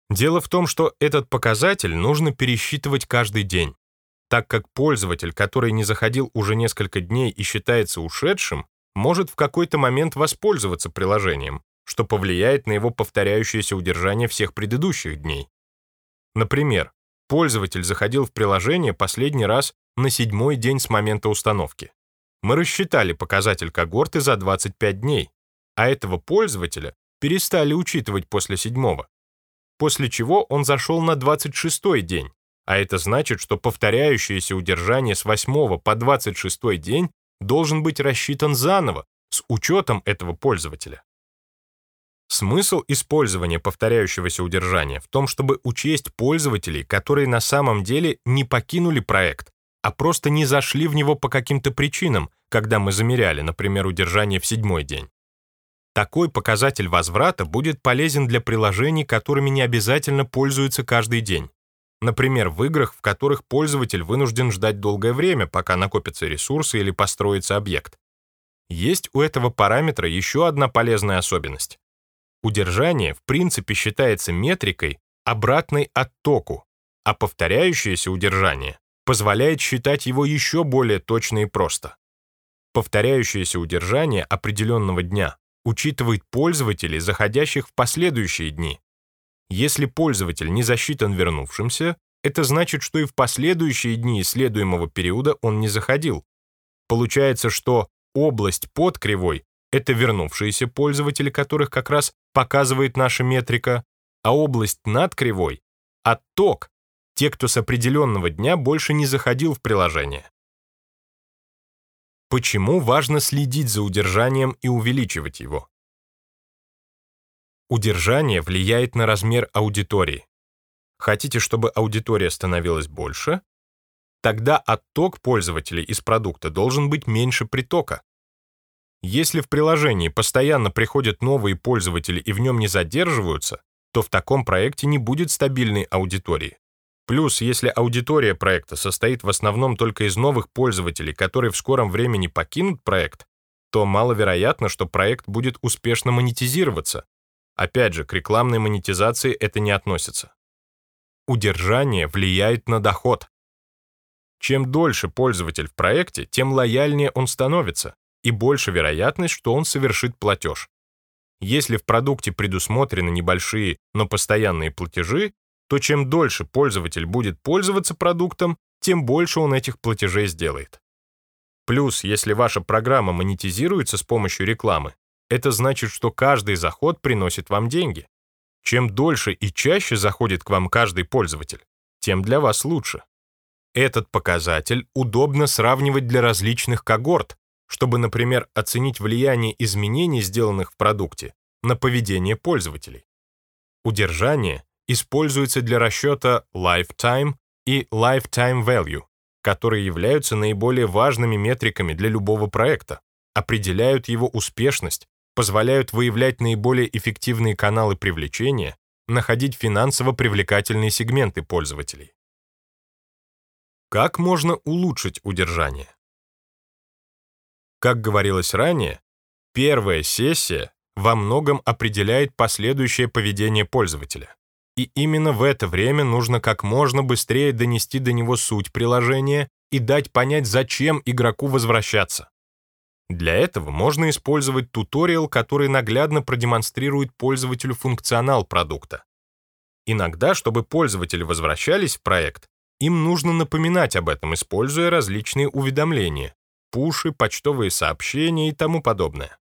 Дело в том, что этот показатель нужно пересчитывать каждый день, так как пользователь, который не заходил уже несколько дней и считается ушедшим, может в какой-то момент воспользоваться приложением, что повлияет на его повторяющееся удержание всех предыдущих дней. Например, пользователь заходил в приложение последний раз на седьмой день с момента установки. Мы рассчитали показатель когорты за 25 дней, а этого пользователя перестали учитывать после седьмого. После чего он зашел на 26 день, а это значит, что повторяющееся удержание с 8 по 26 день должен быть рассчитан заново, с учетом этого пользователя. Смысл использования повторяющегося удержания в том, чтобы учесть пользователей, которые на самом деле не покинули проект, а просто не зашли в него по каким-то причинам, когда мы замеряли, например, удержание в седьмой день. Такой показатель возврата будет полезен для приложений, которыми не обязательно пользуются каждый день. Например, в играх, в которых пользователь вынужден ждать долгое время, пока накопятся ресурсы или построится объект. Есть у этого параметра еще одна полезная особенность. Удержание в принципе считается метрикой, обратной оттоку, а повторяющееся удержание позволяет считать его еще более точно и просто. Повторяющееся удержание определенного дня учитывает пользователей, заходящих в последующие дни. Если пользователь не засчитан вернувшимся, это значит, что и в последующие дни исследуемого периода он не заходил. Получается, что область под кривой — это вернувшиеся пользователи, которых как раз показывает наша метрика, а область над кривой — отток, те, кто с определенного дня больше не заходил в приложение. Почему важно следить за удержанием и увеличивать его? Удержание влияет на размер аудитории. Хотите, чтобы аудитория становилась больше? Тогда отток пользователей из продукта должен быть меньше притока. Если в приложении постоянно приходят новые пользователи и в нем не задерживаются, то в таком проекте не будет стабильной аудитории. Плюс, если аудитория проекта состоит в основном только из новых пользователей, которые в скором времени покинут проект, то маловероятно, что проект будет успешно монетизироваться. Опять же, к рекламной монетизации это не относится. Удержание влияет на доход. Чем дольше пользователь в проекте, тем лояльнее он становится, и больше вероятность, что он совершит платеж. Если в продукте предусмотрены небольшие, но постоянные платежи, то чем дольше пользователь будет пользоваться продуктом, тем больше он этих платежей сделает. Плюс, если ваша программа монетизируется с помощью рекламы, это значит, что каждый заход приносит вам деньги. Чем дольше и чаще заходит к вам каждый пользователь, тем для вас лучше. Этот показатель удобно сравнивать для различных когорт, чтобы, например, оценить влияние изменений, сделанных в продукте, на поведение пользователей. Удержание используется для расчета lifetime и lifetime value, которые являются наиболее важными метриками для любого проекта, определяют его успешность, позволяют выявлять наиболее эффективные каналы привлечения, находить финансово привлекательные сегменты пользователей. Как можно улучшить удержание? Как говорилось ранее, первая сессия во многом определяет последующее поведение пользователя. И именно в это время нужно как можно быстрее донести до него суть приложения и дать понять, зачем игроку возвращаться. Для этого можно использовать туториал, который наглядно продемонстрирует пользователю функционал продукта. Иногда, чтобы пользователи возвращались в проект, им нужно напоминать об этом, используя различные уведомления, пуши, почтовые сообщения и тому подобное.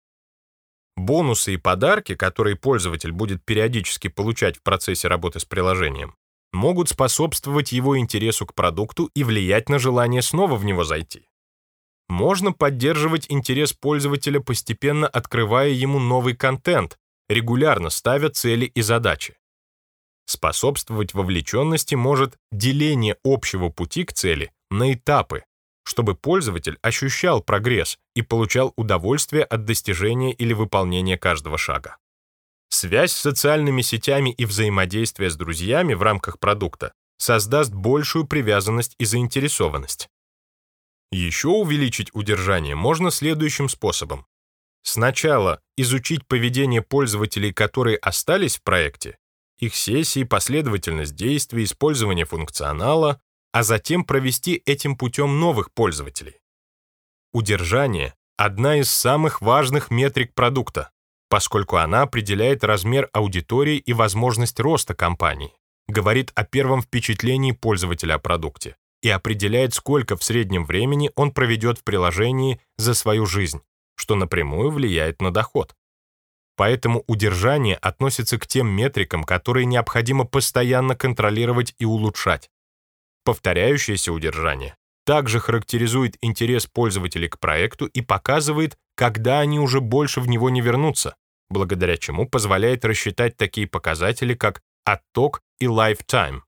Бонусы и подарки, которые пользователь будет периодически получать в процессе работы с приложением, могут способствовать его интересу к продукту и влиять на желание снова в него зайти. Можно поддерживать интерес пользователя, постепенно открывая ему новый контент, регулярно ставя цели и задачи. Способствовать вовлеченности может деление общего пути к цели на этапы, чтобы пользователь ощущал прогресс и получал удовольствие от достижения или выполнения каждого шага. Связь с социальными сетями и взаимодействие с друзьями в рамках продукта создаст большую привязанность и заинтересованность. Еще увеличить удержание можно следующим способом. Сначала изучить поведение пользователей, которые остались в проекте, их сессии, последовательность действий, использование функционала, а затем провести этим путем новых пользователей. Удержание — одна из самых важных метрик продукта, поскольку она определяет размер аудитории и возможность роста компании, говорит о первом впечатлении пользователя о продукте и определяет, сколько в среднем времени он проведет в приложении за свою жизнь, что напрямую влияет на доход. Поэтому удержание относится к тем метрикам, которые необходимо постоянно контролировать и улучшать. Повторяющееся удержание также характеризует интерес пользователей к проекту и показывает, когда они уже больше в него не вернутся, благодаря чему позволяет рассчитать такие показатели, как отток и lifetime.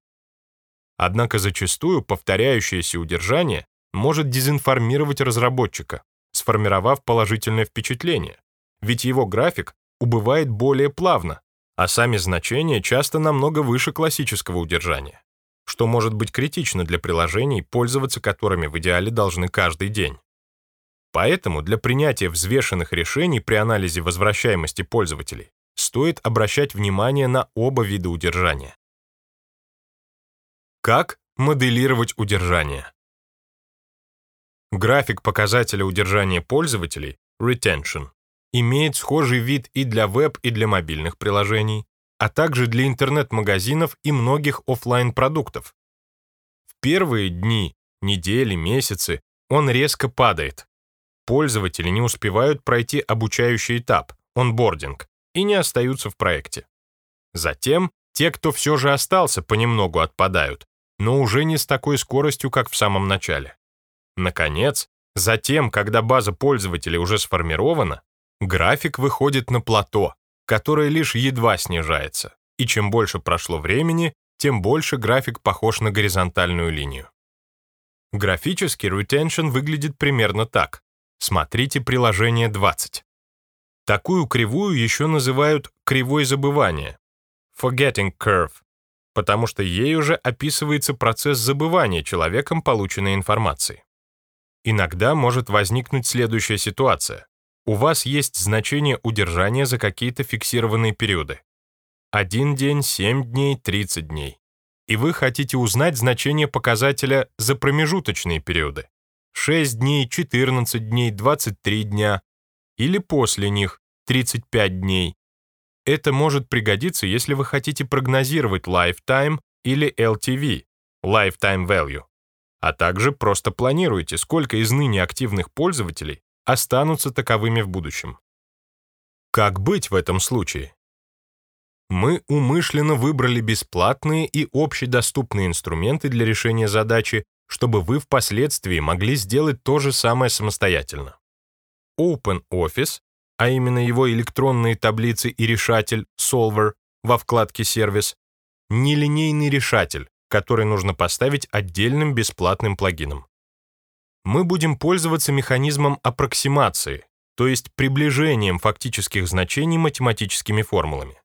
Однако зачастую повторяющееся удержание может дезинформировать разработчика, сформировав положительное впечатление, ведь его график убывает более плавно, а сами значения часто намного выше классического удержания что может быть критично для приложений, пользоваться которыми в идеале должны каждый день. Поэтому для принятия взвешенных решений при анализе возвращаемости пользователей стоит обращать внимание на оба вида удержания. Как моделировать удержание? График показателя удержания пользователей, retention, имеет схожий вид и для веб, и для мобильных приложений, а также для интернет-магазинов и многих офлайн продуктов В первые дни, недели, месяцы он резко падает. Пользователи не успевают пройти обучающий этап, онбординг, и не остаются в проекте. Затем те, кто все же остался, понемногу отпадают, но уже не с такой скоростью, как в самом начале. Наконец, затем, когда база пользователей уже сформирована, график выходит на плато, которое лишь едва снижается, и чем больше прошло времени, тем больше график похож на горизонтальную линию. Графически retention выглядит примерно так. Смотрите приложение 20. Такую кривую еще называют кривой забывания, forgetting curve, потому что ей уже описывается процесс забывания человеком полученной информации. Иногда может возникнуть следующая ситуация у вас есть значение удержания за какие-то фиксированные периоды. Один день, 7 дней, 30 дней. И вы хотите узнать значение показателя за промежуточные периоды. 6 дней, 14 дней, 23 дня. Или после них 35 дней. Это может пригодиться, если вы хотите прогнозировать lifetime или LTV, lifetime value, а также просто планируете, сколько из ныне активных пользователей останутся таковыми в будущем. Как быть в этом случае? Мы умышленно выбрали бесплатные и общедоступные инструменты для решения задачи, чтобы вы впоследствии могли сделать то же самое самостоятельно. OpenOffice, а именно его электронные таблицы и решатель Solver во вкладке «Сервис», нелинейный решатель, который нужно поставить отдельным бесплатным плагином мы будем пользоваться механизмом аппроксимации, то есть приближением фактических значений математическими формулами.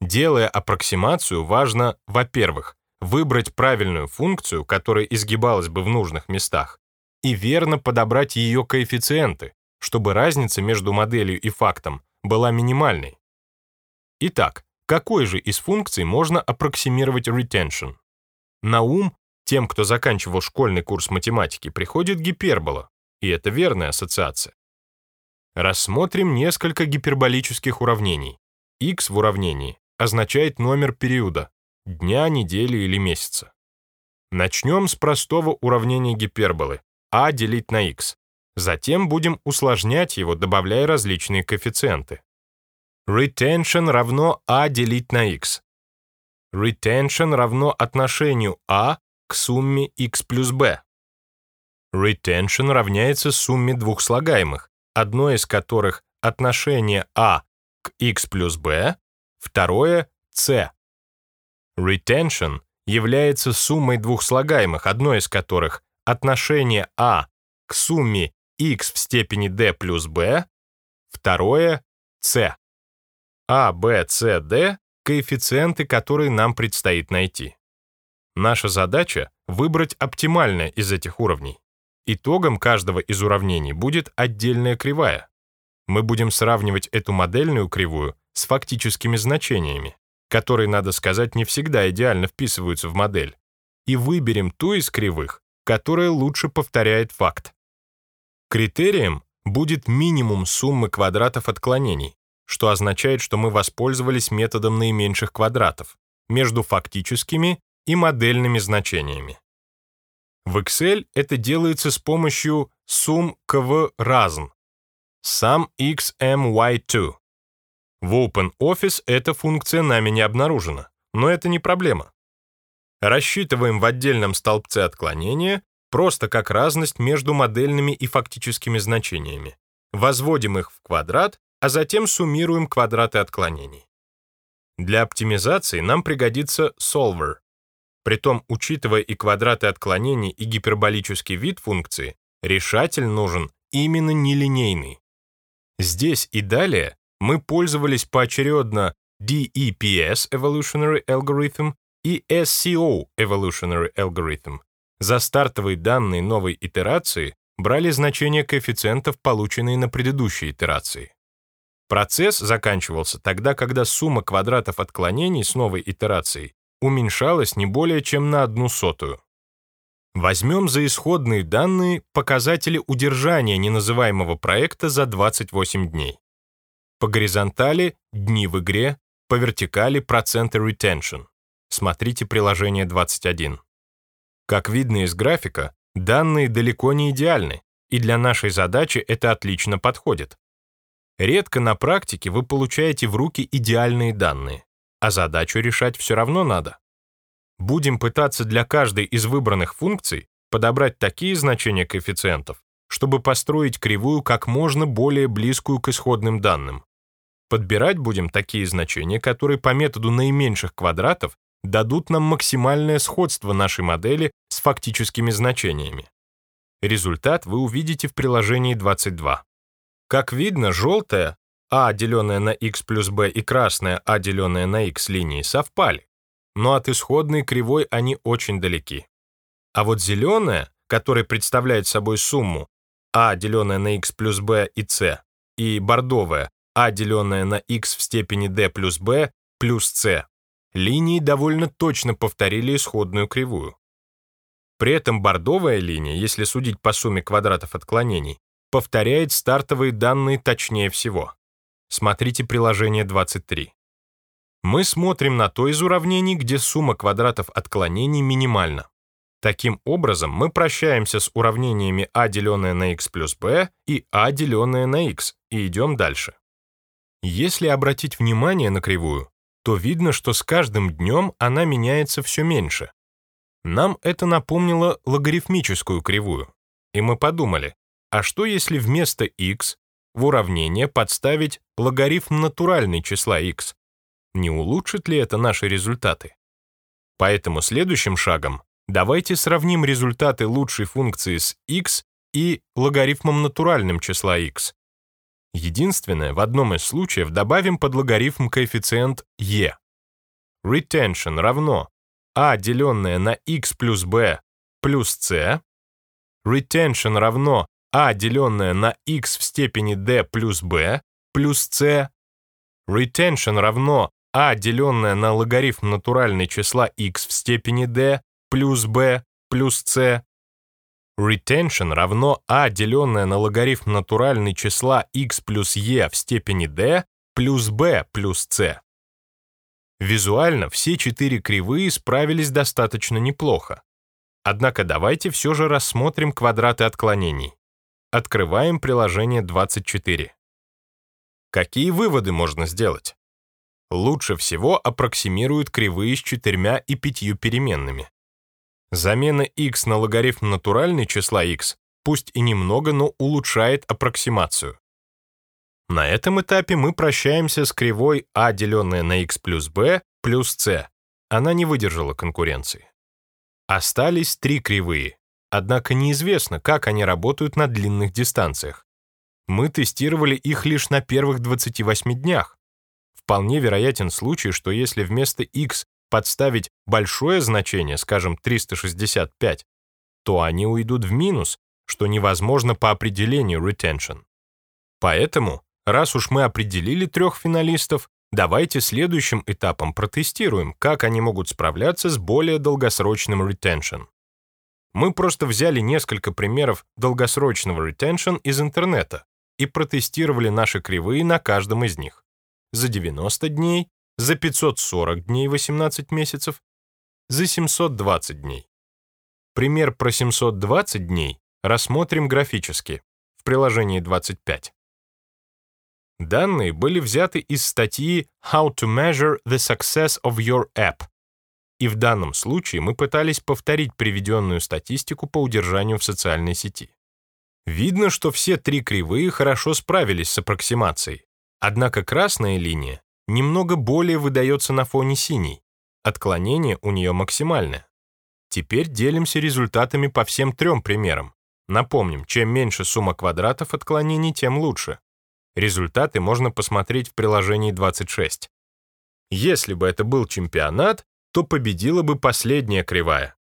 Делая аппроксимацию, важно, во-первых, выбрать правильную функцию, которая изгибалась бы в нужных местах, и верно подобрать ее коэффициенты, чтобы разница между моделью и фактом была минимальной. Итак, какой же из функций можно аппроксимировать retention? На ум тем, кто заканчивал школьный курс математики, приходит гипербола, и это верная ассоциация. Рассмотрим несколько гиперболических уравнений. x в уравнении означает номер периода, дня, недели или месяца. Начнем с простого уравнения гиперболы а делить на x. Затем будем усложнять его, добавляя различные коэффициенты. Retention равно a делить на x. Retention равно отношению a к сумме x плюс b. Retention равняется сумме двух слагаемых, одно из которых отношение a к x плюс b, второе — c. Retention является суммой двух слагаемых, одно из которых отношение a к сумме x в степени d плюс b, второе — c. a, b, c, d — коэффициенты, которые нам предстоит найти. Наша задача — выбрать оптимальное из этих уровней. Итогом каждого из уравнений будет отдельная кривая. Мы будем сравнивать эту модельную кривую с фактическими значениями, которые, надо сказать, не всегда идеально вписываются в модель, и выберем ту из кривых, которая лучше повторяет факт. Критерием будет минимум суммы квадратов отклонений, что означает, что мы воспользовались методом наименьших квадратов между фактическими и модельными значениями. В Excel это делается с помощью сумм КВ разн, sum x m y 2. В OpenOffice эта функция нами не обнаружена, но это не проблема. Рассчитываем в отдельном столбце отклонения просто как разность между модельными и фактическими значениями. Возводим их в квадрат, а затем суммируем квадраты отклонений. Для оптимизации нам пригодится solver. Притом, учитывая и квадраты отклонений, и гиперболический вид функции, решатель нужен именно нелинейный. Здесь и далее мы пользовались поочередно DEPS Evolutionary Algorithm и SCO Evolutionary Algorithm. За стартовые данные новой итерации брали значения коэффициентов, полученные на предыдущей итерации. Процесс заканчивался тогда, когда сумма квадратов отклонений с новой итерацией уменьшалась не более чем на одну сотую. Возьмем за исходные данные показатели удержания неназываемого проекта за 28 дней. По горизонтали — дни в игре, по вертикали — проценты retention. Смотрите приложение 21. Как видно из графика, данные далеко не идеальны, и для нашей задачи это отлично подходит. Редко на практике вы получаете в руки идеальные данные, а задачу решать все равно надо. Будем пытаться для каждой из выбранных функций подобрать такие значения коэффициентов, чтобы построить кривую как можно более близкую к исходным данным. Подбирать будем такие значения, которые по методу наименьших квадратов дадут нам максимальное сходство нашей модели с фактическими значениями. Результат вы увидите в приложении 22. Как видно, желтая а, деленная на x плюс b и красная а, деленная на x линии совпали но от исходной кривой они очень далеки. А вот зеленая, которая представляет собой сумму а, деленная на x плюс b и c, и бордовая а, деленная на x в степени d плюс b плюс c, линии довольно точно повторили исходную кривую. При этом бордовая линия, если судить по сумме квадратов отклонений, повторяет стартовые данные точнее всего. Смотрите приложение 23 мы смотрим на то из уравнений, где сумма квадратов отклонений минимальна. Таким образом, мы прощаемся с уравнениями а деленное на x плюс b и а деленное на x и идем дальше. Если обратить внимание на кривую, то видно, что с каждым днем она меняется все меньше. Нам это напомнило логарифмическую кривую, и мы подумали, а что если вместо x в уравнение подставить логарифм натуральной числа x, не улучшит ли это наши результаты? Поэтому следующим шагом давайте сравним результаты лучшей функции с x и логарифмом натуральным числа x. Единственное, в одном из случаев добавим под логарифм коэффициент e. Retention равно a деленное на x плюс b плюс c. Retention равно a деленное на x в степени d плюс b плюс c. Retention равно а, деленное на логарифм натуральной числа x в степени d плюс b плюс c. Retention равно а, деленное на логарифм натуральной числа x плюс e в степени d плюс b плюс c. Визуально все четыре кривые справились достаточно неплохо. Однако давайте все же рассмотрим квадраты отклонений. Открываем приложение 24. Какие выводы можно сделать? Лучше всего аппроксимируют кривые с четырьмя и пятью переменными. Замена x на логарифм натуральной числа x пусть и немного, но улучшает аппроксимацию. На этом этапе мы прощаемся с кривой а, деленная на x плюс b, плюс c. Она не выдержала конкуренции. Остались три кривые, однако неизвестно, как они работают на длинных дистанциях. Мы тестировали их лишь на первых 28 днях. Вполне вероятен случай, что если вместо x подставить большое значение, скажем, 365, то они уйдут в минус, что невозможно по определению retention. Поэтому, раз уж мы определили трех финалистов, давайте следующим этапом протестируем, как они могут справляться с более долгосрочным retention. Мы просто взяли несколько примеров долгосрочного retention из интернета и протестировали наши кривые на каждом из них. За 90 дней, за 540 дней 18 месяцев, за 720 дней. Пример про 720 дней рассмотрим графически в приложении 25. Данные были взяты из статьи How to measure the success of your app. И в данном случае мы пытались повторить приведенную статистику по удержанию в социальной сети. Видно, что все три кривые хорошо справились с аппроксимацией, однако красная линия немного более выдается на фоне синей. Отклонение у нее максимальное. Теперь делимся результатами по всем трем примерам. Напомним, чем меньше сумма квадратов отклонений, тем лучше. Результаты можно посмотреть в приложении 26. Если бы это был чемпионат, то победила бы последняя кривая.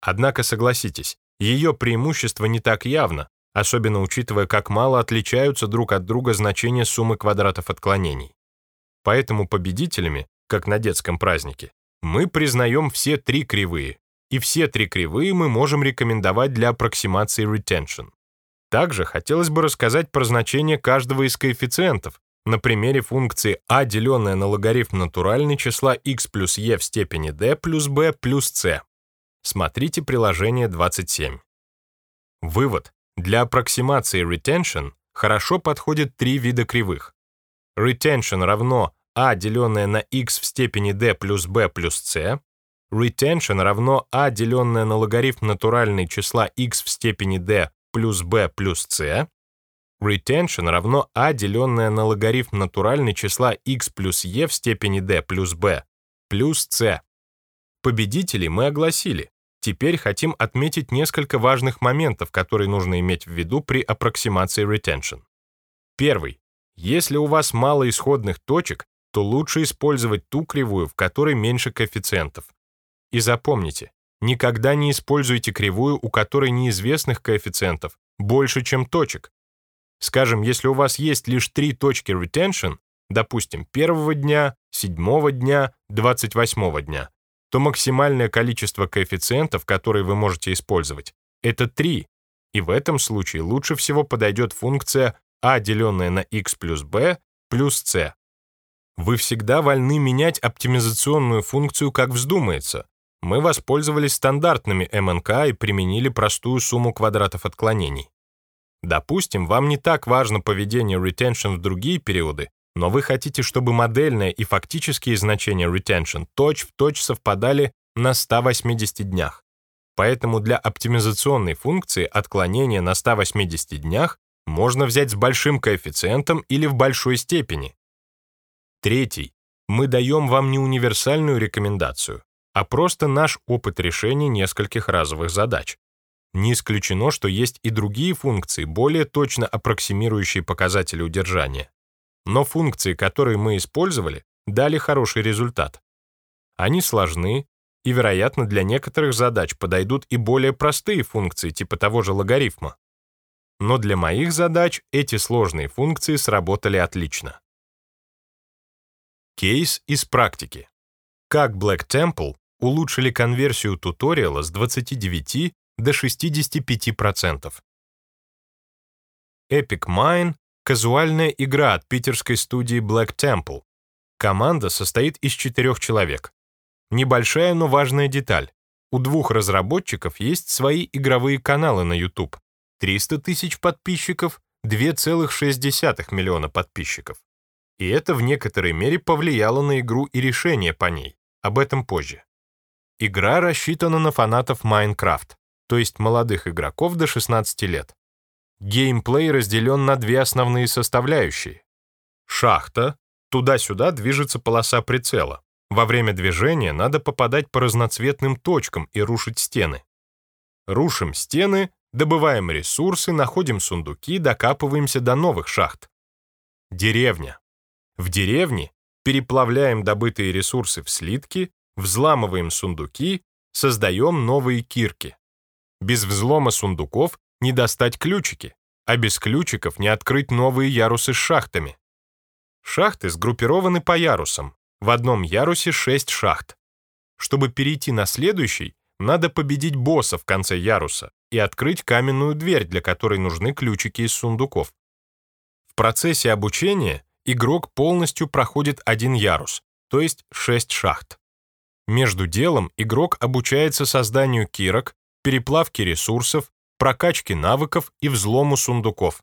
Однако, согласитесь, ее преимущество не так явно, особенно учитывая, как мало отличаются друг от друга значения суммы квадратов отклонений. Поэтому победителями, как на детском празднике, мы признаем все три кривые, и все три кривые мы можем рекомендовать для аппроксимации retention. Также хотелось бы рассказать про значение каждого из коэффициентов на примере функции а, деленная на логарифм натуральной числа x плюс e в степени d плюс b плюс c. Смотрите приложение 27. Вывод. Для аппроксимации retention хорошо подходят три вида кривых. Retention равно а, деленное на x в степени d плюс b плюс c, retention равно а, деленное на логарифм натуральной числа x в степени d плюс b плюс c, retention равно а, деленное на логарифм натуральной числа x плюс e в степени d плюс b плюс c. Победителей мы огласили. Теперь хотим отметить несколько важных моментов, которые нужно иметь в виду при аппроксимации retention. Первый. Если у вас мало исходных точек, то лучше использовать ту кривую, в которой меньше коэффициентов. И запомните, никогда не используйте кривую, у которой неизвестных коэффициентов больше, чем точек. Скажем, если у вас есть лишь три точки retention, допустим, первого дня, седьмого дня, двадцать восьмого дня, то максимальное количество коэффициентов, которые вы можете использовать, это 3, и в этом случае лучше всего подойдет функция а, деленная на x плюс b плюс c. Вы всегда вольны менять оптимизационную функцию, как вздумается, мы воспользовались стандартными МНК и применили простую сумму квадратов отклонений. Допустим, вам не так важно поведение retention в другие периоды, но вы хотите, чтобы модельное и фактические значения retention точь-в-точь точь совпадали на 180 днях. Поэтому для оптимизационной функции отклонение на 180 днях можно взять с большим коэффициентом или в большой степени. Третий. Мы даем вам не универсальную рекомендацию, а просто наш опыт решения нескольких разовых задач. Не исключено, что есть и другие функции, более точно аппроксимирующие показатели удержания. Но функции, которые мы использовали, дали хороший результат. Они сложны, и, вероятно, для некоторых задач подойдут и более простые функции типа того же логарифма. Но для моих задач эти сложные функции сработали отлично. Кейс из практики. Как Black Temple улучшили конверсию туториала с 29 до 65%. Epic Mine — казуальная игра от питерской студии Black Temple. Команда состоит из четырех человек. Небольшая, но важная деталь. У двух разработчиков есть свои игровые каналы на YouTube. 300 тысяч подписчиков, 2,6 миллиона подписчиков. и это в некоторой мере повлияло на игру и решение по ней. Об этом позже. Игра рассчитана на фанатов Minecraft, то есть молодых игроков до 16 лет. Геймплей разделен на две основные составляющие. Шахта, туда-сюда движется полоса прицела. Во время движения надо попадать по разноцветным точкам и рушить стены. Рушим стены, добываем ресурсы, находим сундуки, докапываемся до новых шахт. Деревня. В деревне переплавляем добытые ресурсы в слитки, взламываем сундуки, создаем новые кирки. Без взлома сундуков не достать ключики, а без ключиков не открыть новые ярусы с шахтами. Шахты сгруппированы по ярусам. В одном ярусе 6 шахт. Чтобы перейти на следующий, надо победить босса в конце яруса и открыть каменную дверь, для которой нужны ключики из сундуков. В процессе обучения игрок полностью проходит один ярус, то есть 6 шахт. Между делом игрок обучается созданию кирок, переплавке ресурсов, прокачке навыков и взлому сундуков.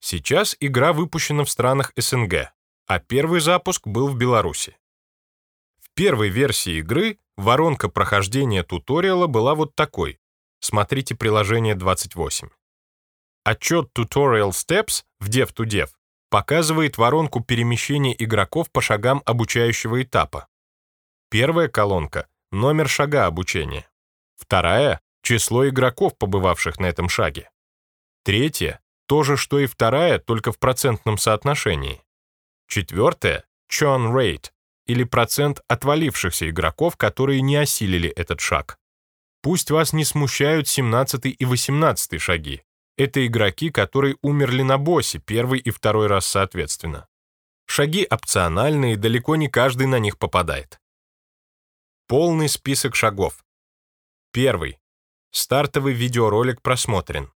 Сейчас игра выпущена в странах СНГ, а первый запуск был в Беларуси. В первой версии игры воронка прохождения туториала была вот такой. Смотрите приложение 28. Отчет Tutorial Steps в Dev2Dev показывает воронку перемещения игроков по шагам обучающего этапа. Первая колонка — номер шага обучения. Вторая — число игроков, побывавших на этом шаге. Третья — то же, что и вторая, только в процентном соотношении. Четвертая — churn rate, или процент отвалившихся игроков, которые не осилили этот шаг. Пусть вас не смущают 17 и 18 шаги. Это игроки, которые умерли на боссе первый и второй раз соответственно. Шаги опциональные, далеко не каждый на них попадает. Полный список шагов. Первый. Стартовый видеоролик просмотрен.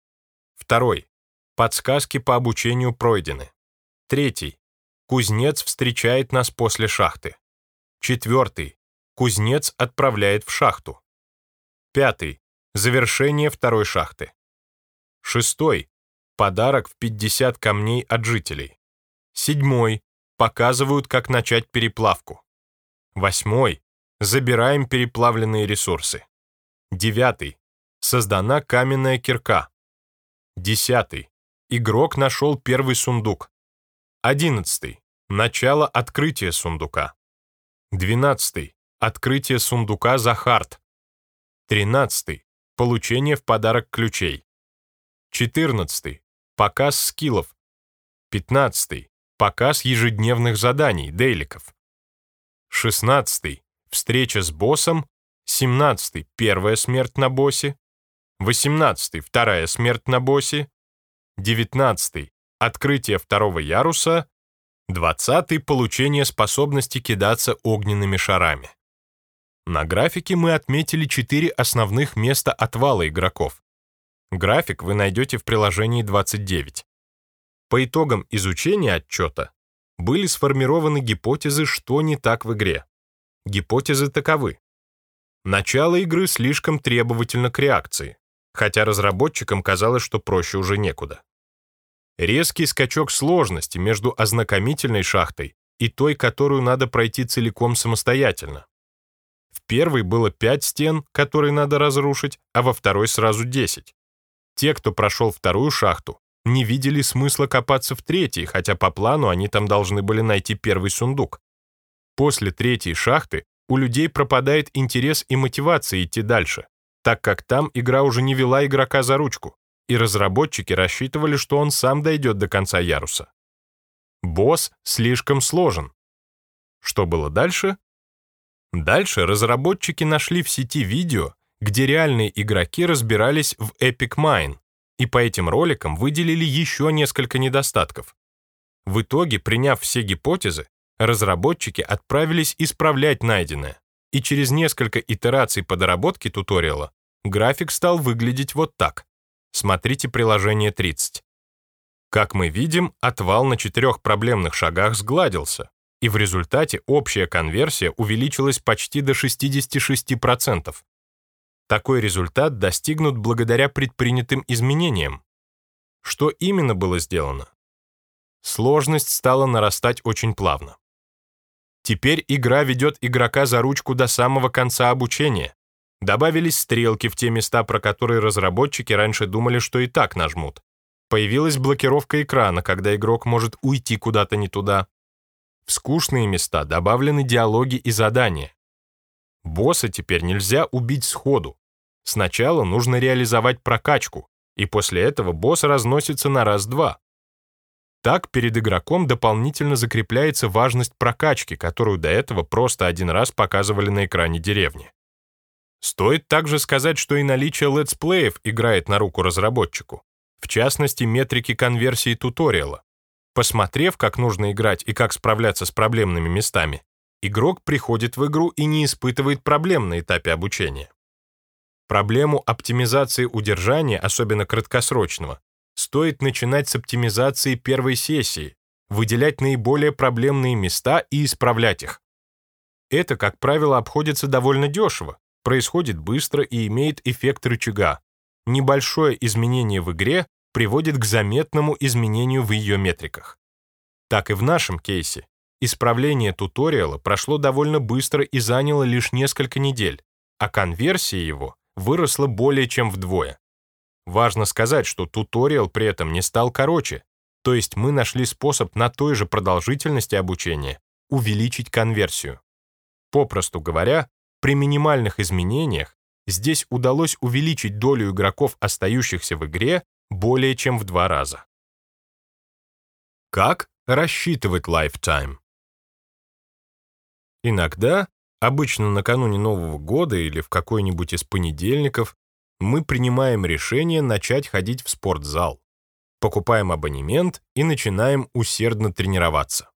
Второй. Подсказки по обучению пройдены. Третий. Кузнец встречает нас после шахты. Четвертый. Кузнец отправляет в шахту. Пятый. Завершение второй шахты. Шестой. Подарок в 50 камней от жителей. Седьмой. Показывают, как начать переплавку. Восьмой. Забираем переплавленные ресурсы. Девятый. Создана каменная кирка. Десятый. Игрок нашел первый сундук. Одиннадцатый. Начало открытия сундука. Двенадцатый. Открытие сундука за хард. Тринадцатый. Получение в подарок ключей. Четырнадцатый. Показ скиллов. Пятнадцатый. Показ ежедневных заданий, дейликов. Шестнадцатый. Встреча с боссом. 17. Первая смерть на боссе. 18. Вторая смерть на боссе. 19. Открытие второго яруса. 20. Получение способности кидаться огненными шарами. На графике мы отметили четыре основных места отвала игроков. График вы найдете в приложении 29. По итогам изучения отчета были сформированы гипотезы, что не так в игре. Гипотезы таковы. Начало игры слишком требовательно к реакции, хотя разработчикам казалось, что проще уже некуда. Резкий скачок сложности между ознакомительной шахтой и той, которую надо пройти целиком самостоятельно. Первой было 5 стен, которые надо разрушить, а во второй сразу 10. Те, кто прошел вторую шахту, не видели смысла копаться в третьей, хотя по плану они там должны были найти первый сундук. После третьей шахты у людей пропадает интерес и мотивация идти дальше, так как там игра уже не вела игрока за ручку, и разработчики рассчитывали, что он сам дойдет до конца яруса. Босс слишком сложен. Что было дальше? Дальше разработчики нашли в сети видео, где реальные игроки разбирались в Epic Mine, и по этим роликам выделили еще несколько недостатков. В итоге, приняв все гипотезы, разработчики отправились исправлять найденное, и через несколько итераций по доработке туториала график стал выглядеть вот так. Смотрите приложение 30. Как мы видим, отвал на четырех проблемных шагах сгладился, и в результате общая конверсия увеличилась почти до 66%. Такой результат достигнут благодаря предпринятым изменениям. Что именно было сделано? Сложность стала нарастать очень плавно. Теперь игра ведет игрока за ручку до самого конца обучения. Добавились стрелки в те места, про которые разработчики раньше думали, что и так нажмут. Появилась блокировка экрана, когда игрок может уйти куда-то не туда. В скучные места добавлены диалоги и задания. Босса теперь нельзя убить сходу. Сначала нужно реализовать прокачку, и после этого босс разносится на раз-два. Так перед игроком дополнительно закрепляется важность прокачки, которую до этого просто один раз показывали на экране деревни. Стоит также сказать, что и наличие летсплеев играет на руку разработчику, в частности, метрики конверсии туториала. Посмотрев, как нужно играть и как справляться с проблемными местами, игрок приходит в игру и не испытывает проблем на этапе обучения. Проблему оптимизации удержания, особенно краткосрочного, стоит начинать с оптимизации первой сессии, выделять наиболее проблемные места и исправлять их. Это, как правило, обходится довольно дешево, происходит быстро и имеет эффект рычага. Небольшое изменение в игре приводит к заметному изменению в ее метриках. Так и в нашем кейсе. Исправление туториала прошло довольно быстро и заняло лишь несколько недель, а конверсия его выросла более чем вдвое. Важно сказать, что туториал при этом не стал короче, то есть мы нашли способ на той же продолжительности обучения увеличить конверсию. Попросту говоря, при минимальных изменениях здесь удалось увеличить долю игроков, остающихся в игре, более чем в два раза. Как рассчитывать lifetime? Иногда, обычно накануне Нового года или в какой-нибудь из понедельников, мы принимаем решение начать ходить в спортзал, покупаем абонемент и начинаем усердно тренироваться.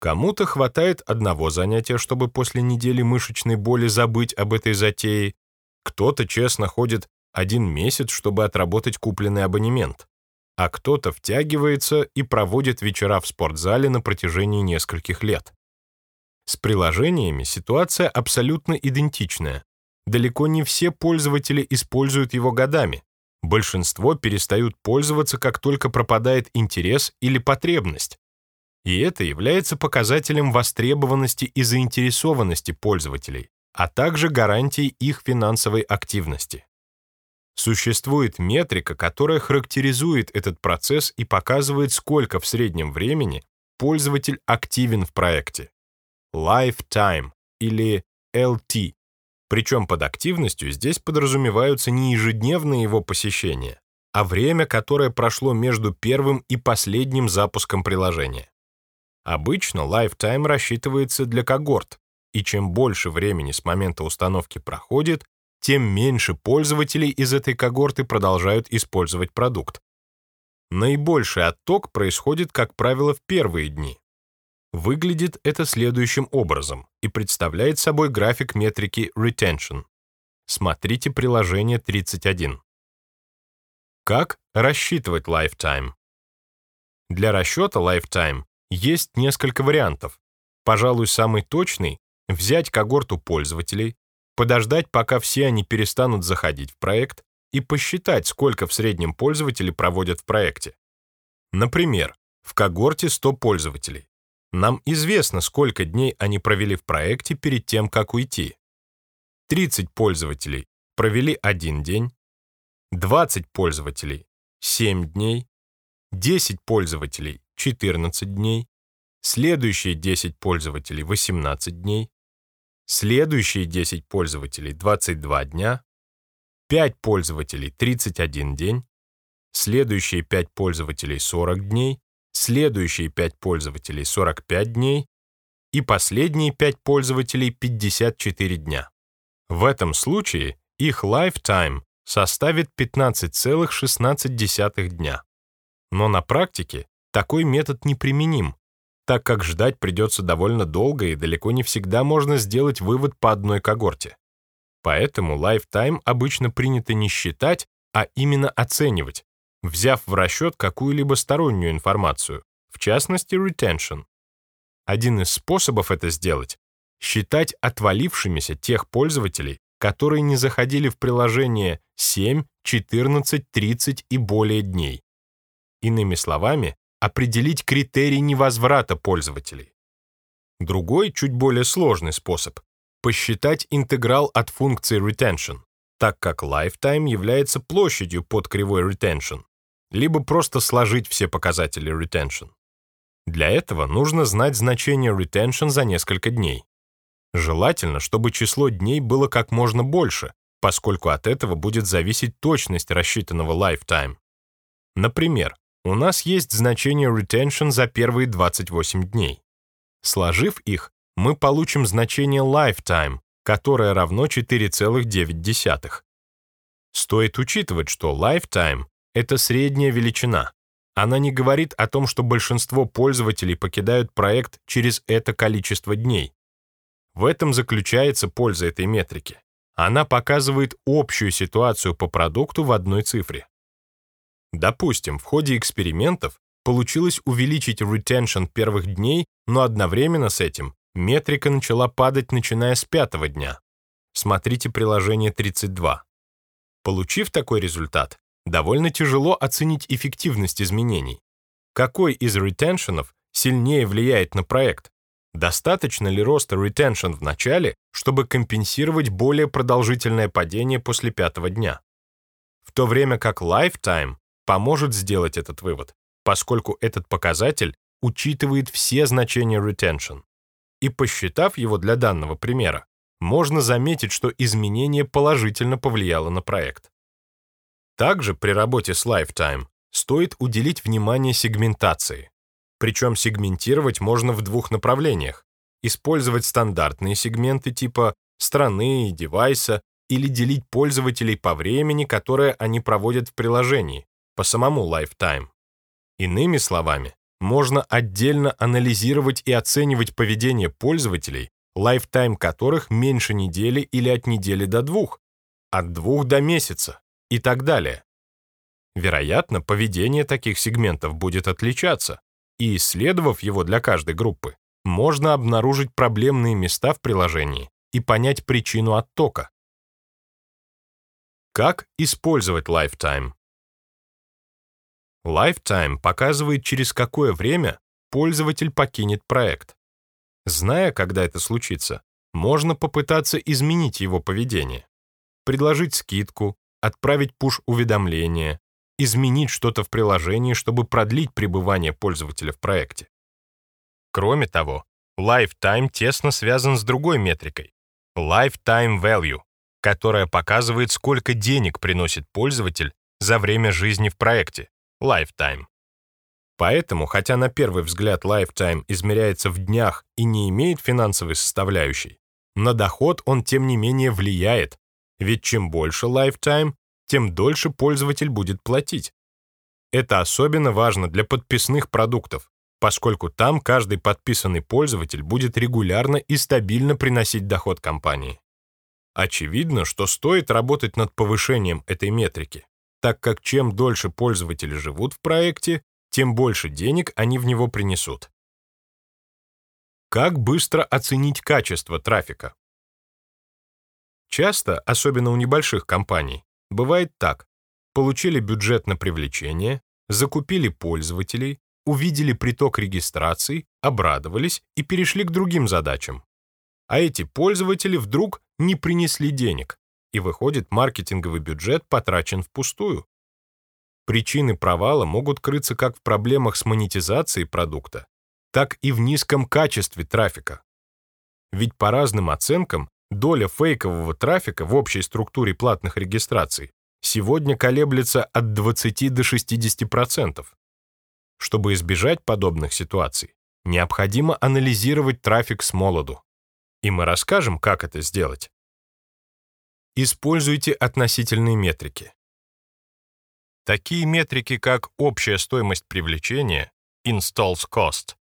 Кому-то хватает одного занятия, чтобы после недели мышечной боли забыть об этой затее, кто-то честно ходит один месяц, чтобы отработать купленный абонемент, а кто-то втягивается и проводит вечера в спортзале на протяжении нескольких лет. С приложениями ситуация абсолютно идентичная. Далеко не все пользователи используют его годами. Большинство перестают пользоваться, как только пропадает интерес или потребность. И это является показателем востребованности и заинтересованности пользователей, а также гарантией их финансовой активности. Существует метрика, которая характеризует этот процесс и показывает, сколько в среднем времени пользователь активен в проекте. Lifetime или LT причем под активностью здесь подразумеваются не ежедневные его посещения, а время, которое прошло между первым и последним запуском приложения. Обычно lifetime рассчитывается для когорт, и чем больше времени с момента установки проходит, тем меньше пользователей из этой когорты продолжают использовать продукт. Наибольший отток происходит, как правило, в первые дни, Выглядит это следующим образом и представляет собой график метрики retention. Смотрите приложение 31. Как рассчитывать lifetime? Для расчета lifetime есть несколько вариантов. Пожалуй, самый точный — взять когорту пользователей, подождать, пока все они перестанут заходить в проект, и посчитать, сколько в среднем пользователи проводят в проекте. Например, в когорте 100 пользователей. Нам известно, сколько дней они провели в проекте перед тем, как уйти. 30 пользователей провели один день, 20 пользователей — 7 дней, 10 пользователей — 14 дней, следующие 10 пользователей — 18 дней, следующие 10 пользователей — 22 дня, 5 пользователей — 31 день, следующие 5 пользователей — 40 дней, следующие 5 пользователей 45 дней и последние 5 пользователей 54 дня. В этом случае их lifetime составит 15,16 дня. Но на практике такой метод неприменим, так как ждать придется довольно долго и далеко не всегда можно сделать вывод по одной когорте. Поэтому lifetime обычно принято не считать, а именно оценивать, взяв в расчет какую-либо стороннюю информацию, в частности, retention. Один из способов это сделать — считать отвалившимися тех пользователей, которые не заходили в приложение 7, 14, 30 и более дней. Иными словами, определить критерий невозврата пользователей. Другой, чуть более сложный способ — посчитать интеграл от функции retention, так как lifetime является площадью под кривой retention, либо просто сложить все показатели retention. Для этого нужно знать значение retention за несколько дней. Желательно, чтобы число дней было как можно больше, поскольку от этого будет зависеть точность рассчитанного lifetime. Например, у нас есть значение retention за первые 28 дней. Сложив их, мы получим значение lifetime, которое равно 4,9. Стоит учитывать, что lifetime — это средняя величина. Она не говорит о том, что большинство пользователей покидают проект через это количество дней. В этом заключается польза этой метрики. Она показывает общую ситуацию по продукту в одной цифре. Допустим, в ходе экспериментов получилось увеличить retention первых дней, но одновременно с этим метрика начала падать, начиная с пятого дня. Смотрите приложение 32. Получив такой результат, довольно тяжело оценить эффективность изменений. Какой из ретеншенов сильнее влияет на проект? Достаточно ли роста retention в начале, чтобы компенсировать более продолжительное падение после пятого дня? В то время как lifetime поможет сделать этот вывод поскольку этот показатель учитывает все значения retention. И посчитав его для данного примера, можно заметить, что изменение положительно повлияло на проект. Также при работе с Lifetime стоит уделить внимание сегментации. Причем сегментировать можно в двух направлениях. Использовать стандартные сегменты типа страны девайса или делить пользователей по времени, которое они проводят в приложении, по самому Lifetime. Иными словами, можно отдельно анализировать и оценивать поведение пользователей, лайфтайм которых меньше недели или от недели до двух, от двух до месяца и так далее. Вероятно, поведение таких сегментов будет отличаться, и исследовав его для каждой группы, можно обнаружить проблемные места в приложении и понять причину оттока. Как использовать Lifetime? Lifetime показывает, через какое время пользователь покинет проект. Зная, когда это случится, можно попытаться изменить его поведение. Предложить скидку, отправить пуш-уведомление, изменить что-то в приложении, чтобы продлить пребывание пользователя в проекте. Кроме того, Lifetime тесно связан с другой метрикой — Lifetime Value, которая показывает, сколько денег приносит пользователь за время жизни в проекте. Lifetime. Поэтому, хотя на первый взгляд Lifetime измеряется в днях и не имеет финансовой составляющей, на доход он тем не менее влияет, ведь чем больше Lifetime, тем дольше пользователь будет платить. Это особенно важно для подписных продуктов, поскольку там каждый подписанный пользователь будет регулярно и стабильно приносить доход компании. Очевидно, что стоит работать над повышением этой метрики, так как чем дольше пользователи живут в проекте, тем больше денег они в него принесут. Как быстро оценить качество трафика? Часто, особенно у небольших компаний, бывает так. Получили бюджет на привлечение, закупили пользователей, увидели приток регистраций, обрадовались и перешли к другим задачам. А эти пользователи вдруг не принесли денег, и выходит, маркетинговый бюджет потрачен впустую. Причины провала могут крыться как в проблемах с монетизацией продукта, так и в низком качестве трафика. Ведь по разным оценкам доля фейкового трафика в общей структуре платных регистраций сегодня колеблется от 20 до 60%. Чтобы избежать подобных ситуаций, необходимо анализировать трафик с молоду. И мы расскажем, как это сделать. Используйте относительные метрики. Такие метрики, как общая стоимость привлечения, installs cost,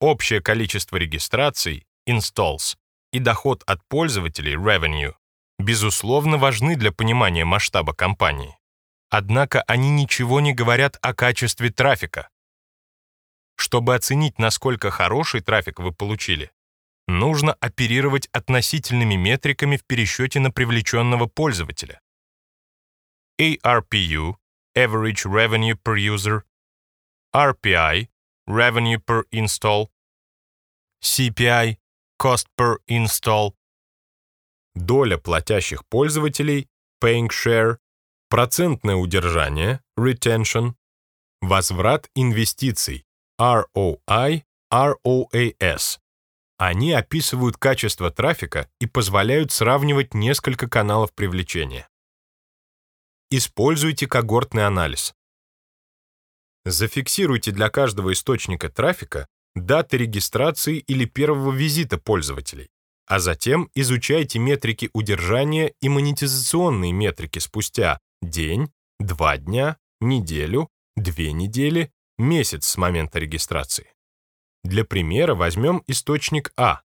общее количество регистраций, installs, и доход от пользователей, revenue, безусловно важны для понимания масштаба компании. Однако они ничего не говорят о качестве трафика. Чтобы оценить, насколько хороший трафик вы получили, нужно оперировать относительными метриками в пересчете на привлеченного пользователя. ARPU, Average Revenue Per User, RPI, Revenue per install, CPI, Cost per install, доля платящих пользователей, Paying Share, процентное удержание, Retention, возврат инвестиций, ROI, ROAS. Они описывают качество трафика и позволяют сравнивать несколько каналов привлечения. Используйте когортный анализ. Зафиксируйте для каждого источника трафика даты регистрации или первого визита пользователей, а затем изучайте метрики удержания и монетизационные метрики спустя день, два дня, неделю, две недели, месяц с момента регистрации. Для примера возьмем источник А.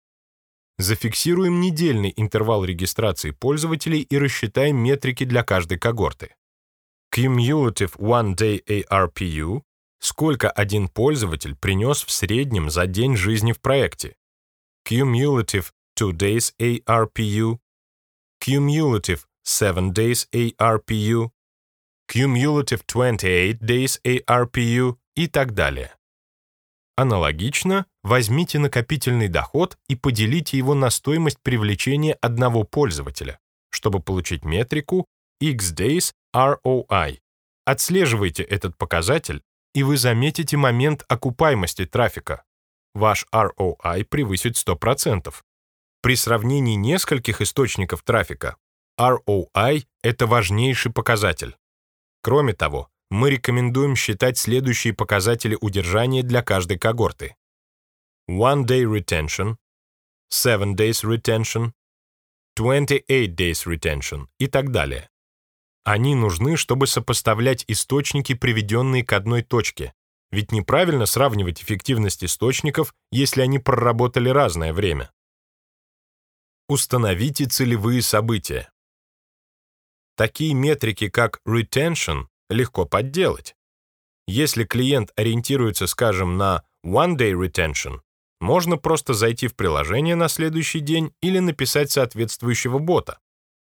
Зафиксируем недельный интервал регистрации пользователей и рассчитаем метрики для каждой когорты. Cumulative One Day ARPU – сколько один пользователь принес в среднем за день жизни в проекте. Cumulative Two Days ARPU, Cumulative Seven Days ARPU, Cumulative 28 Days ARPU и так далее. Аналогично, возьмите накопительный доход и поделите его на стоимость привлечения одного пользователя, чтобы получить метрику X-Days ROI. Отслеживайте этот показатель, и вы заметите момент окупаемости трафика. Ваш ROI превысит 100%. При сравнении нескольких источников трафика ROI — это важнейший показатель. Кроме того, мы рекомендуем считать следующие показатели удержания для каждой когорты. One Day Retention, Seven Days Retention, 28 Days Retention и так далее. Они нужны, чтобы сопоставлять источники, приведенные к одной точке, ведь неправильно сравнивать эффективность источников, если они проработали разное время. Установите целевые события. Такие метрики, как retention, легко подделать. Если клиент ориентируется, скажем, на one-day retention, можно просто зайти в приложение на следующий день или написать соответствующего бота.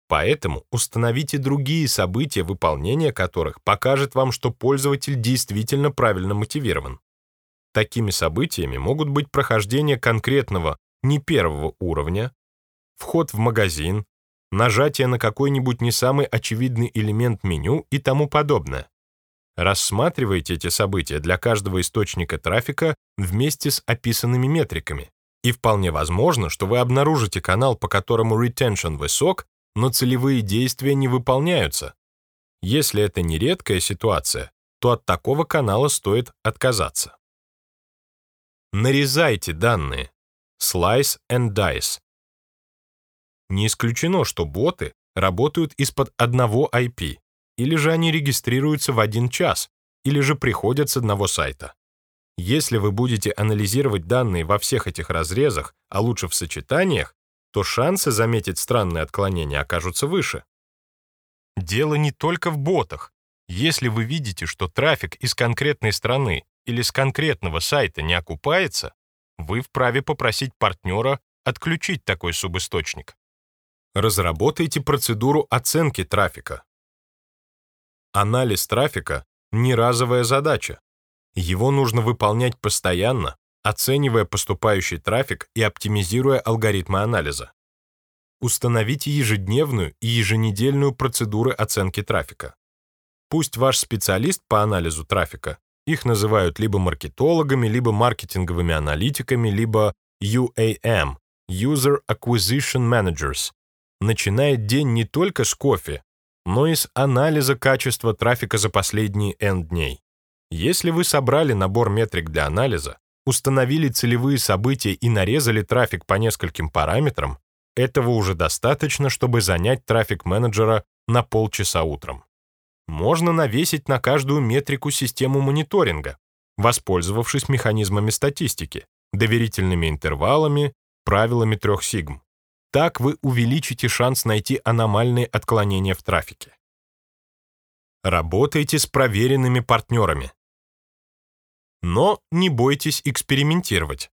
Поэтому установите другие события, выполнения которых покажет вам, что пользователь действительно правильно мотивирован. Такими событиями могут быть прохождение конкретного не первого уровня, вход в магазин, нажатие на какой-нибудь не самый очевидный элемент меню и тому подобное. Рассматривайте эти события для каждого источника трафика вместе с описанными метриками. И вполне возможно, что вы обнаружите канал, по которому retention высок, но целевые действия не выполняются. Если это не редкая ситуация, то от такого канала стоит отказаться. Нарезайте данные. Slice and dice. Не исключено, что боты работают из-под одного IP, или же они регистрируются в один час, или же приходят с одного сайта. Если вы будете анализировать данные во всех этих разрезах, а лучше в сочетаниях, то шансы заметить странные отклонения окажутся выше. Дело не только в ботах. Если вы видите, что трафик из конкретной страны или с конкретного сайта не окупается, вы вправе попросить партнера отключить такой субисточник. Разработайте процедуру оценки трафика. Анализ трафика — не разовая задача. Его нужно выполнять постоянно, оценивая поступающий трафик и оптимизируя алгоритмы анализа. Установите ежедневную и еженедельную процедуры оценки трафика. Пусть ваш специалист по анализу трафика, их называют либо маркетологами, либо маркетинговыми аналитиками, либо UAM — User Acquisition Managers, начинает день не только с кофе, но и с анализа качества трафика за последние N дней. Если вы собрали набор метрик для анализа, установили целевые события и нарезали трафик по нескольким параметрам, этого уже достаточно, чтобы занять трафик менеджера на полчаса утром. Можно навесить на каждую метрику систему мониторинга, воспользовавшись механизмами статистики, доверительными интервалами, правилами трех сигм. Так вы увеличите шанс найти аномальные отклонения в трафике. Работайте с проверенными партнерами. Но не бойтесь экспериментировать.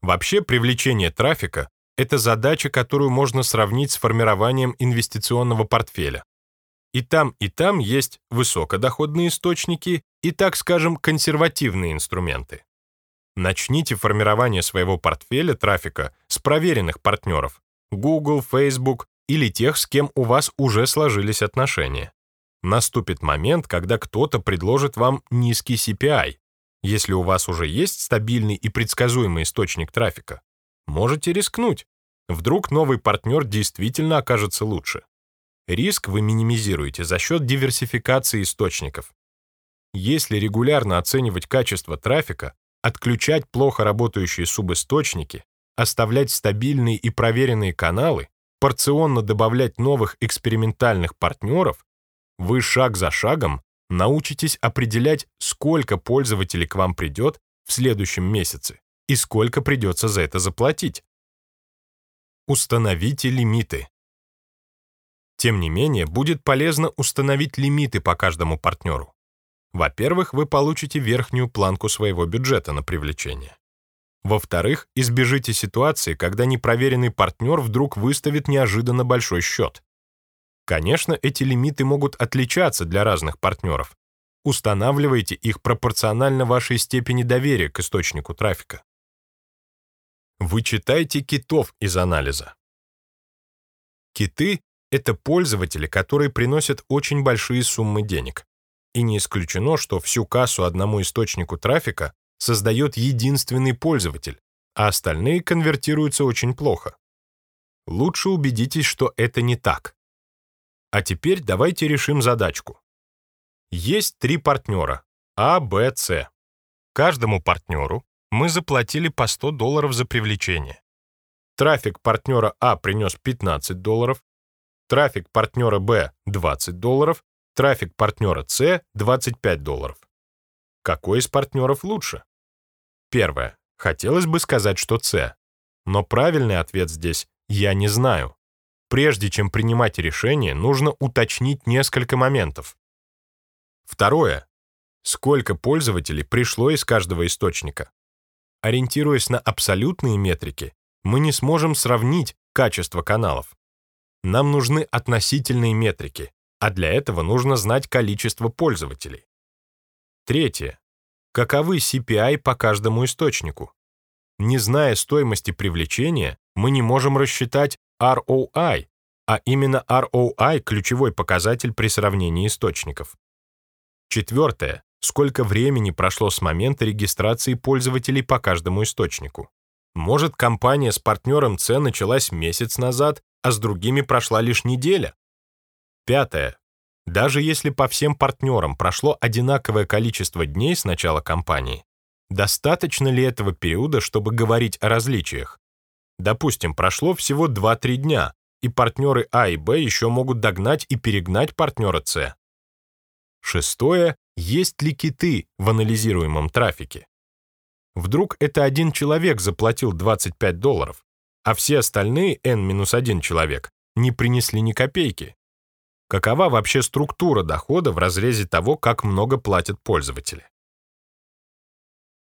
Вообще привлечение трафика — это задача, которую можно сравнить с формированием инвестиционного портфеля. И там, и там есть высокодоходные источники и, так скажем, консервативные инструменты. Начните формирование своего портфеля трафика с проверенных партнеров Google, Facebook или тех, с кем у вас уже сложились отношения. Наступит момент, когда кто-то предложит вам низкий CPI. Если у вас уже есть стабильный и предсказуемый источник трафика, можете рискнуть. Вдруг новый партнер действительно окажется лучше. Риск вы минимизируете за счет диверсификации источников. Если регулярно оценивать качество трафика, отключать плохо работающие субисточники, оставлять стабильные и проверенные каналы, порционно добавлять новых экспериментальных партнеров, вы шаг за шагом научитесь определять, сколько пользователей к вам придет в следующем месяце и сколько придется за это заплатить. Установите лимиты. Тем не менее, будет полезно установить лимиты по каждому партнеру. Во-первых, вы получите верхнюю планку своего бюджета на привлечение. Во-вторых, избежите ситуации, когда непроверенный партнер вдруг выставит неожиданно большой счет. Конечно, эти лимиты могут отличаться для разных партнеров. Устанавливайте их пропорционально вашей степени доверия к источнику трафика. Вычитайте китов из анализа. Киты — это пользователи, которые приносят очень большие суммы денег. И не исключено, что всю кассу одному источнику трафика создает единственный пользователь, а остальные конвертируются очень плохо. Лучше убедитесь, что это не так. А теперь давайте решим задачку. Есть три партнера А, Б, С. Каждому партнеру мы заплатили по 100 долларов за привлечение. Трафик партнера А принес 15 долларов, трафик партнера Б 20 долларов, трафик партнера С 25 долларов. Какой из партнеров лучше? Первое. Хотелось бы сказать, что С. Но правильный ответ здесь «я не знаю». Прежде чем принимать решение, нужно уточнить несколько моментов. Второе. Сколько пользователей пришло из каждого источника? Ориентируясь на абсолютные метрики, мы не сможем сравнить качество каналов. Нам нужны относительные метрики, а для этого нужно знать количество пользователей. Третье. Каковы CPI по каждому источнику? Не зная стоимости привлечения, мы не можем рассчитать ROI, а именно ROI – ключевой показатель при сравнении источников. Четвертое. Сколько времени прошло с момента регистрации пользователей по каждому источнику? Может, компания с партнером C началась месяц назад, а с другими прошла лишь неделя? Пятое. Даже если по всем партнерам прошло одинаковое количество дней с начала кампании, достаточно ли этого периода, чтобы говорить о различиях? Допустим, прошло всего 2-3 дня, и партнеры А и Б еще могут догнать и перегнать партнера С. Шестое. Есть ли киты в анализируемом трафике? Вдруг это один человек заплатил 25 долларов, а все остальные N-1 человек не принесли ни копейки. Какова вообще структура дохода в разрезе того, как много платят пользователи?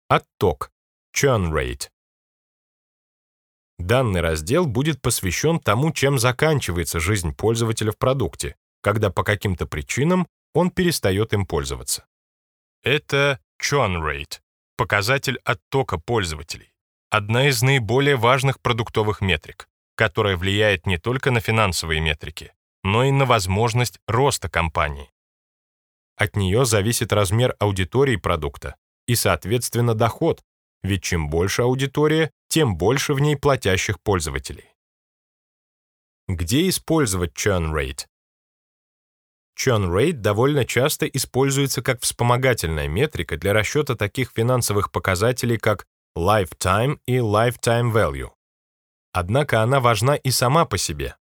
Отток. Churn rate. Данный раздел будет посвящен тому, чем заканчивается жизнь пользователя в продукте, когда по каким-то причинам он перестает им пользоваться. Это churn rate, показатель оттока пользователей, одна из наиболее важных продуктовых метрик, которая влияет не только на финансовые метрики, но и на возможность роста компании. От нее зависит размер аудитории продукта и, соответственно, доход, ведь чем больше аудитория, тем больше в ней платящих пользователей. Где использовать churn rate? Churn rate довольно часто используется как вспомогательная метрика для расчета таких финансовых показателей, как lifetime и lifetime value. Однако она важна и сама по себе,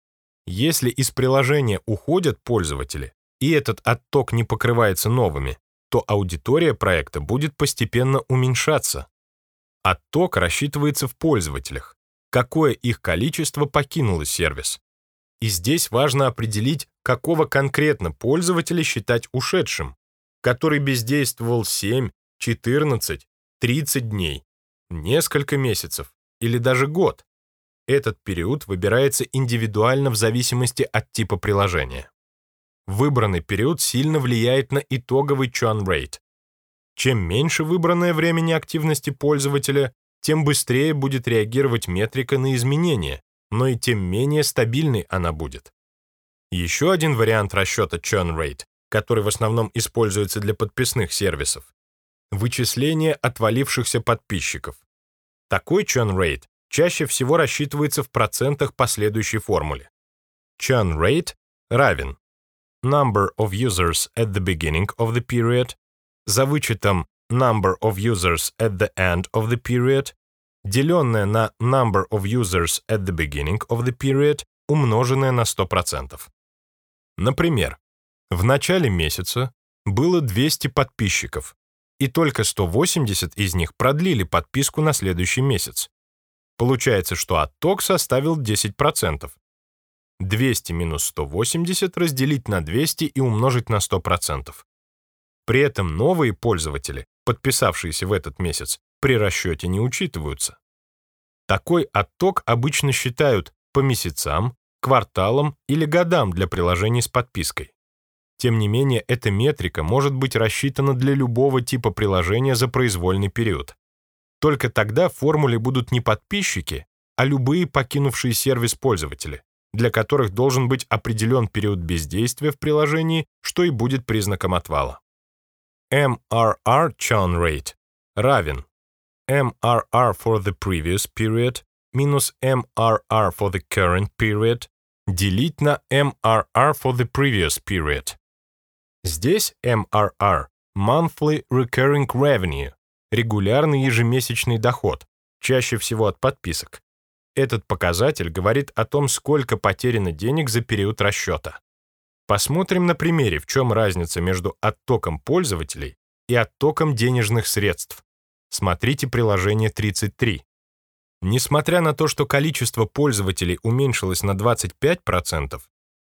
если из приложения уходят пользователи, и этот отток не покрывается новыми, то аудитория проекта будет постепенно уменьшаться. Отток рассчитывается в пользователях, какое их количество покинуло сервис. И здесь важно определить, какого конкретно пользователя считать ушедшим, который бездействовал 7, 14, 30 дней, несколько месяцев или даже год. Этот период выбирается индивидуально в зависимости от типа приложения. Выбранный период сильно влияет на итоговый churn rate. Чем меньше выбранное время неактивности пользователя, тем быстрее будет реагировать метрика на изменения, но и тем менее стабильной она будет. Еще один вариант расчета churn rate, который в основном используется для подписных сервисов, вычисление отвалившихся подписчиков. Такой churn rate чаще всего рассчитывается в процентах по следующей формуле. Churn rate равен number of users at the beginning of the period за вычетом number of users at the end of the period, деленное на number of users at the beginning of the period, умноженное на 100%. Например, в начале месяца было 200 подписчиков, и только 180 из них продлили подписку на следующий месяц. Получается, что отток составил 10%. 200 минус 180 разделить на 200 и умножить на 100%. При этом новые пользователи, подписавшиеся в этот месяц, при расчете не учитываются. Такой отток обычно считают по месяцам, кварталам или годам для приложений с подпиской. Тем не менее, эта метрика может быть рассчитана для любого типа приложения за произвольный период. Только тогда в формуле будут не подписчики, а любые покинувшие сервис пользователи, для которых должен быть определен период бездействия в приложении, что и будет признаком отвала. MRR churn rate равен MRR for the previous period минус MRR for the current period делить на MRR for the previous period. Здесь MRR – Monthly Recurring Revenue – регулярный ежемесячный доход, чаще всего от подписок. Этот показатель говорит о том, сколько потеряно денег за период расчета. Посмотрим на примере, в чем разница между оттоком пользователей и оттоком денежных средств. Смотрите приложение 33. Несмотря на то, что количество пользователей уменьшилось на 25%,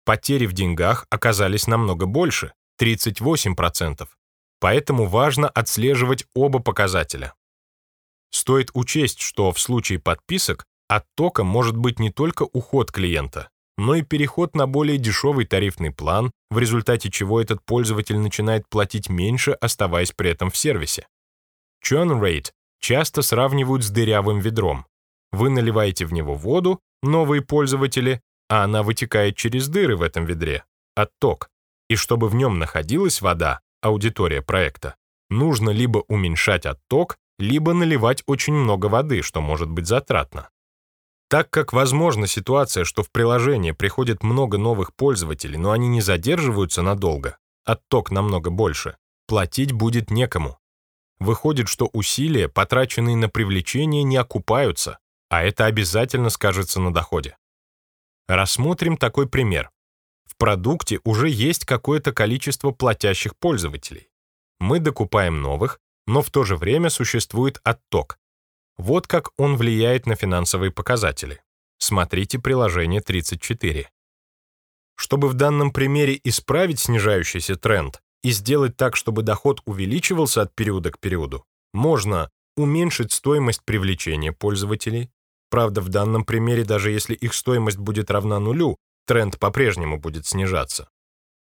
потери в деньгах оказались намного больше — 38%. Поэтому важно отслеживать оба показателя. Стоит учесть, что в случае подписок оттоком может быть не только уход клиента, но и переход на более дешевый тарифный план, в результате чего этот пользователь начинает платить меньше, оставаясь при этом в сервисе. Churn rate часто сравнивают с дырявым ведром. Вы наливаете в него воду, новые пользователи, а она вытекает через дыры в этом ведре, отток. И чтобы в нем находилась вода, аудитория проекта, нужно либо уменьшать отток, либо наливать очень много воды, что может быть затратно. Так как возможна ситуация, что в приложение приходит много новых пользователей, но они не задерживаются надолго, отток намного больше, платить будет некому. Выходит, что усилия, потраченные на привлечение, не окупаются, а это обязательно скажется на доходе. Рассмотрим такой пример. Продукте уже есть какое-то количество платящих пользователей. Мы докупаем новых, но в то же время существует отток, вот как он влияет на финансовые показатели. Смотрите приложение 34. Чтобы в данном примере исправить снижающийся тренд и сделать так, чтобы доход увеличивался от периода к периоду, можно уменьшить стоимость привлечения пользователей. Правда, в данном примере, даже если их стоимость будет равна нулю, тренд по-прежнему будет снижаться.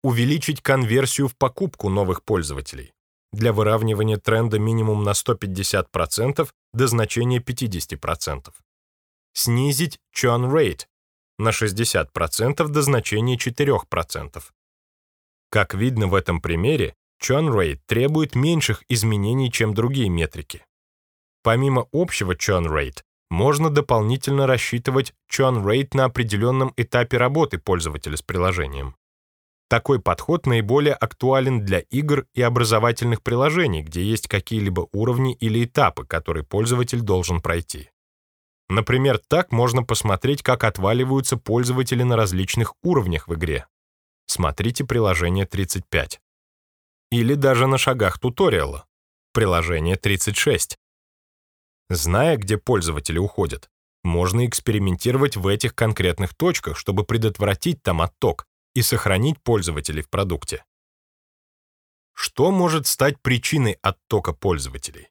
Увеличить конверсию в покупку новых пользователей для выравнивания тренда минимум на 150% до значения 50%. Снизить churn rate на 60% до значения 4%. Как видно в этом примере, churn rate требует меньших изменений, чем другие метрики. Помимо общего churn rate, можно дополнительно рассчитывать churn rate на определенном этапе работы пользователя с приложением. Такой подход наиболее актуален для игр и образовательных приложений, где есть какие-либо уровни или этапы, которые пользователь должен пройти. Например, так можно посмотреть, как отваливаются пользователи на различных уровнях в игре. Смотрите приложение 35. Или даже на шагах туториала. Приложение 36. Зная, где пользователи уходят, можно экспериментировать в этих конкретных точках, чтобы предотвратить там отток, и сохранить пользователей в продукте. Что может стать причиной оттока пользователей?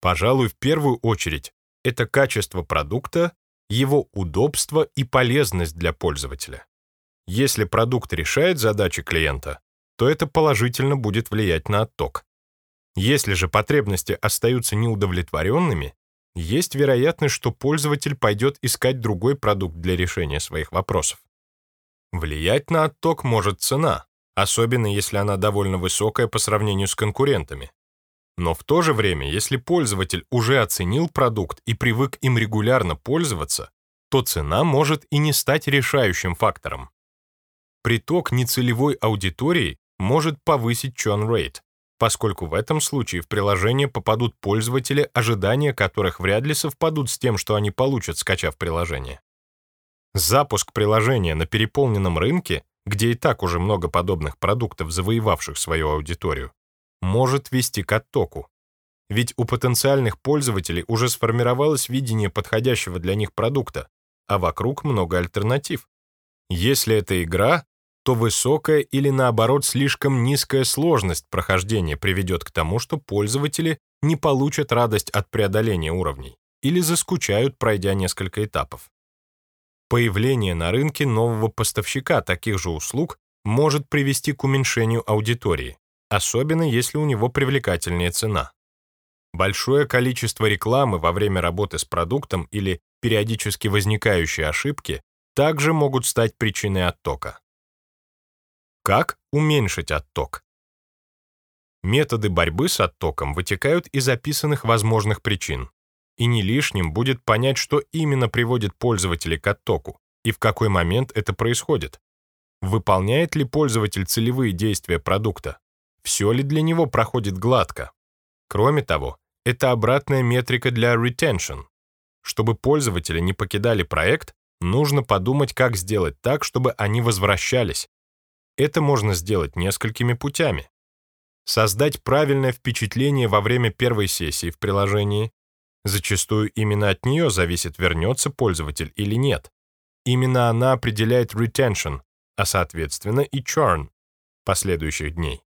Пожалуй, в первую очередь, это качество продукта, его удобство и полезность для пользователя. Если продукт решает задачи клиента, то это положительно будет влиять на отток. Если же потребности остаются неудовлетворенными, есть вероятность, что пользователь пойдет искать другой продукт для решения своих вопросов. Влиять на отток может цена, особенно если она довольно высокая по сравнению с конкурентами. Но в то же время, если пользователь уже оценил продукт и привык им регулярно пользоваться, то цена может и не стать решающим фактором. Приток нецелевой аудитории может повысить churn rate, поскольку в этом случае в приложение попадут пользователи, ожидания которых вряд ли совпадут с тем, что они получат, скачав приложение. Запуск приложения на переполненном рынке, где и так уже много подобных продуктов, завоевавших свою аудиторию, может вести к оттоку. Ведь у потенциальных пользователей уже сформировалось видение подходящего для них продукта, а вокруг много альтернатив. Если это игра, то высокая или наоборот слишком низкая сложность прохождения приведет к тому, что пользователи не получат радость от преодоления уровней или заскучают, пройдя несколько этапов. Появление на рынке нового поставщика таких же услуг может привести к уменьшению аудитории, особенно если у него привлекательнее цена. Большое количество рекламы во время работы с продуктом или периодически возникающие ошибки также могут стать причиной оттока. Как уменьшить отток? Методы борьбы с оттоком вытекают из описанных возможных причин, и не лишним будет понять, что именно приводит пользователей к оттоку и в какой момент это происходит. Выполняет ли пользователь целевые действия продукта? Все ли для него проходит гладко? Кроме того, это обратная метрика для retention. Чтобы пользователи не покидали проект, нужно подумать, как сделать так, чтобы они возвращались, это можно сделать несколькими путями. Создать правильное впечатление во время первой сессии в приложении. Зачастую именно от нее зависит, вернется пользователь или нет. Именно она определяет retention, а соответственно и churn последующих дней.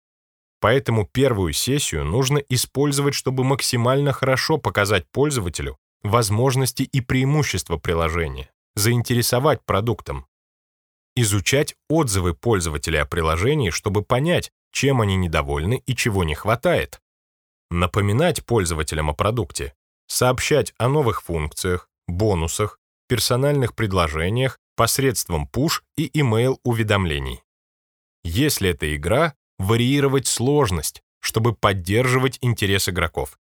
Поэтому первую сессию нужно использовать, чтобы максимально хорошо показать пользователю возможности и преимущества приложения, заинтересовать продуктом, изучать отзывы пользователей о приложении, чтобы понять, чем они недовольны и чего не хватает, напоминать пользователям о продукте, сообщать о новых функциях, бонусах, персональных предложениях посредством push и email уведомлений. Если это игра, варьировать сложность, чтобы поддерживать интерес игроков.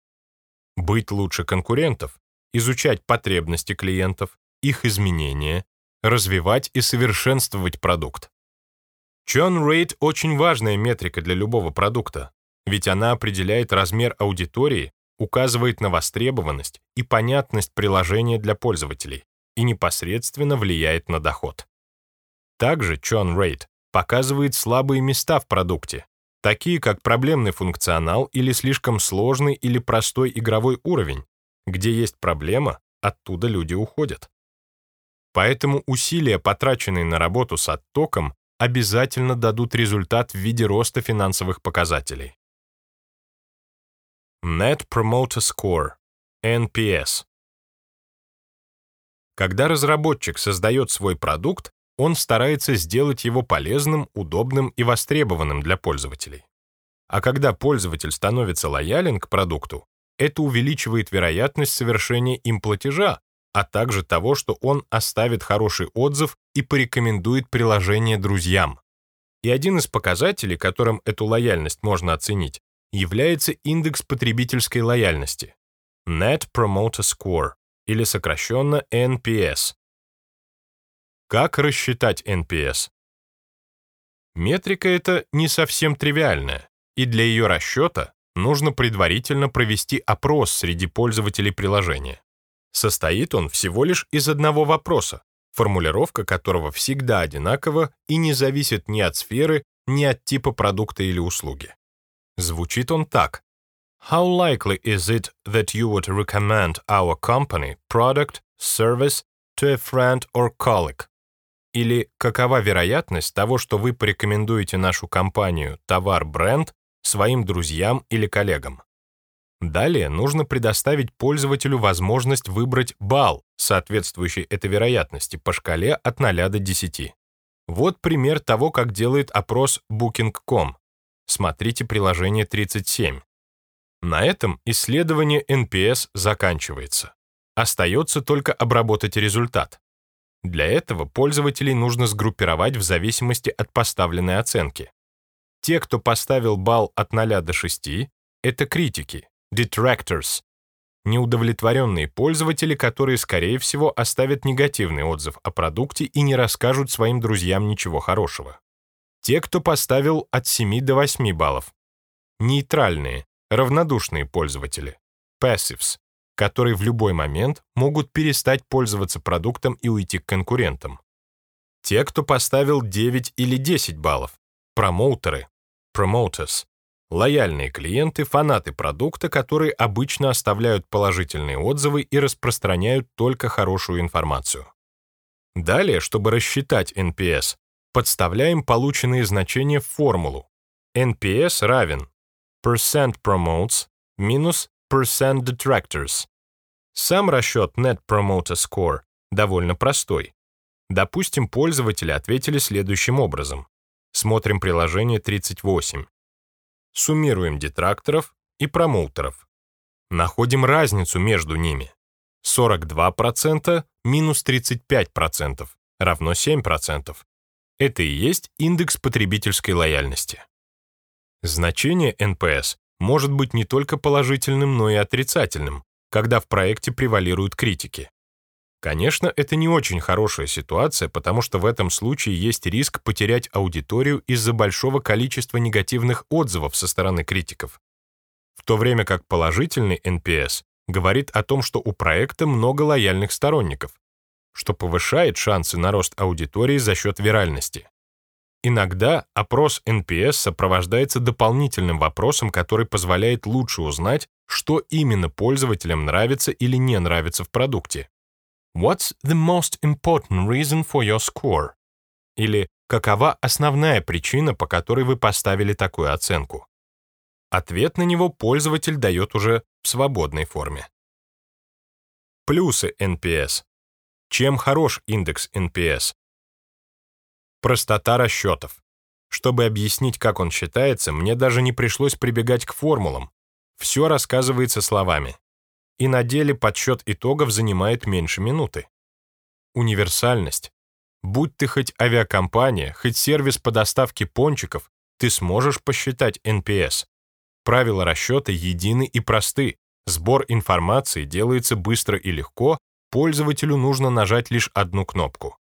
Быть лучше конкурентов, изучать потребности клиентов, их изменения, развивать и совершенствовать продукт. Churn rate – очень важная метрика для любого продукта, ведь она определяет размер аудитории, указывает на востребованность и понятность приложения для пользователей и непосредственно влияет на доход. Также churn rate показывает слабые места в продукте, такие как проблемный функционал или слишком сложный или простой игровой уровень. Где есть проблема, оттуда люди уходят. Поэтому усилия, потраченные на работу с оттоком, обязательно дадут результат в виде роста финансовых показателей. Net Promoter Score, NPS. Когда разработчик создает свой продукт, он старается сделать его полезным, удобным и востребованным для пользователей. А когда пользователь становится лоялен к продукту, это увеличивает вероятность совершения им платежа, а также того, что он оставит хороший отзыв и порекомендует приложение друзьям. И один из показателей, которым эту лояльность можно оценить, является индекс потребительской лояльности Net Promoter Score, или сокращенно NPS. Как рассчитать NPS? Метрика эта не совсем тривиальная, и для ее расчета нужно предварительно провести опрос среди пользователей приложения. Состоит он всего лишь из одного вопроса, формулировка которого всегда одинакова и не зависит ни от сферы, ни от типа продукта или услуги. Звучит он так. How likely is it that you would recommend our company, product, service to a friend or colleague? Или какова вероятность того, что вы порекомендуете нашу компанию, товар, бренд своим друзьям или коллегам? Далее нужно предоставить пользователю возможность выбрать балл, соответствующий этой вероятности по шкале от 0 до 10. Вот пример того, как делает опрос Booking.com. Смотрите приложение 37. На этом исследование NPS заканчивается. Остается только обработать результат. Для этого пользователей нужно сгруппировать в зависимости от поставленной оценки. Те, кто поставил балл от 0 до 6, это критики, detractors, неудовлетворенные пользователи, которые, скорее всего, оставят негативный отзыв о продукте и не расскажут своим друзьям ничего хорошего. Те, кто поставил от 7 до 8 баллов. Нейтральные, равнодушные пользователи, passives, которые в любой момент могут перестать пользоваться продуктом и уйти к конкурентам. Те, кто поставил 9 или 10 баллов, промоутеры, promoters, лояльные клиенты, фанаты продукта, которые обычно оставляют положительные отзывы и распространяют только хорошую информацию. Далее, чтобы рассчитать NPS, подставляем полученные значения в формулу. NPS равен percent promotes минус percent detractors. Сам расчет Net Promoter Score довольно простой. Допустим, пользователи ответили следующим образом. Смотрим приложение 38. Суммируем детракторов и промоутеров. Находим разницу между ними. 42% минус 35% равно 7%. Это и есть индекс потребительской лояльности. Значение NPS может быть не только положительным, но и отрицательным, когда в проекте превалируют критики. Конечно, это не очень хорошая ситуация, потому что в этом случае есть риск потерять аудиторию из-за большого количества негативных отзывов со стороны критиков. В то время как положительный NPS говорит о том, что у проекта много лояльных сторонников, что повышает шансы на рост аудитории за счет виральности. Иногда опрос NPS сопровождается дополнительным вопросом, который позволяет лучше узнать, что именно пользователям нравится или не нравится в продукте. What's the most important reason for your score? Или какова основная причина, по которой вы поставили такую оценку? Ответ на него пользователь дает уже в свободной форме. Плюсы NPS. Чем хорош индекс NPS? Простота расчетов. Чтобы объяснить, как он считается, мне даже не пришлось прибегать к формулам. Все рассказывается словами и на деле подсчет итогов занимает меньше минуты. Универсальность. Будь ты хоть авиакомпания, хоть сервис по доставке пончиков, ты сможешь посчитать NPS. Правила расчета едины и просты. Сбор информации делается быстро и легко, пользователю нужно нажать лишь одну кнопку.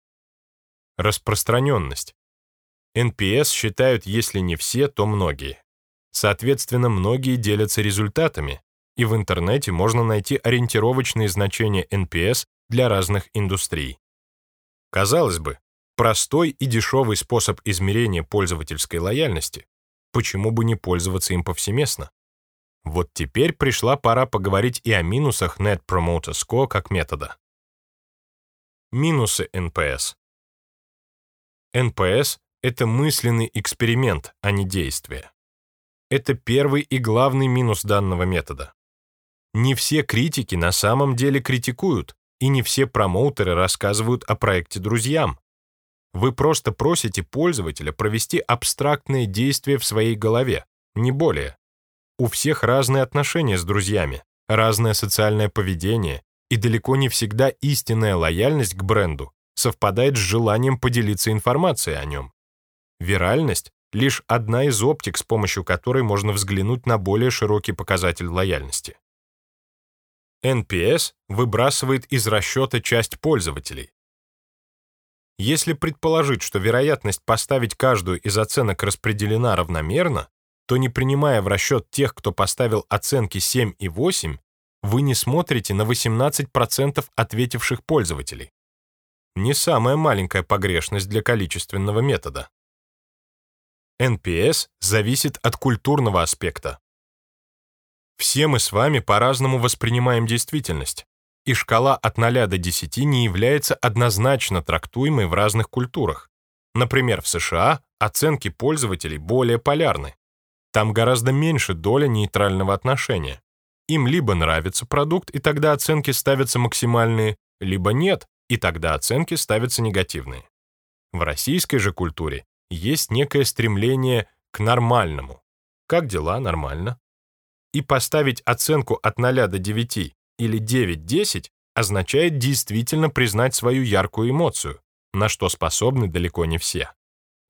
Распространенность. NPS считают, если не все, то многие. Соответственно, многие делятся результатами, и в интернете можно найти ориентировочные значения NPS для разных индустрий. Казалось бы, простой и дешевый способ измерения пользовательской лояльности, почему бы не пользоваться им повсеместно? Вот теперь пришла пора поговорить и о минусах Net Promoter Score как метода. Минусы NPS. NPS — это мысленный эксперимент, а не действие. Это первый и главный минус данного метода. Не все критики на самом деле критикуют, и не все промоутеры рассказывают о проекте друзьям. Вы просто просите пользователя провести абстрактные действия в своей голове, не более. У всех разные отношения с друзьями, разное социальное поведение, и далеко не всегда истинная лояльность к бренду совпадает с желанием поделиться информацией о нем. Виральность — лишь одна из оптик, с помощью которой можно взглянуть на более широкий показатель лояльности. NPS выбрасывает из расчета часть пользователей. Если предположить, что вероятность поставить каждую из оценок распределена равномерно, то не принимая в расчет тех, кто поставил оценки 7 и 8, вы не смотрите на 18% ответивших пользователей. Не самая маленькая погрешность для количественного метода. NPS зависит от культурного аспекта. Все мы с вами по-разному воспринимаем действительность, и шкала от 0 до 10 не является однозначно трактуемой в разных культурах. Например, в США оценки пользователей более полярны. Там гораздо меньше доля нейтрального отношения. Им либо нравится продукт, и тогда оценки ставятся максимальные, либо нет, и тогда оценки ставятся негативные. В российской же культуре есть некое стремление к нормальному. Как дела? Нормально. И поставить оценку от 0 до 9 или 9-10 означает действительно признать свою яркую эмоцию, на что способны далеко не все.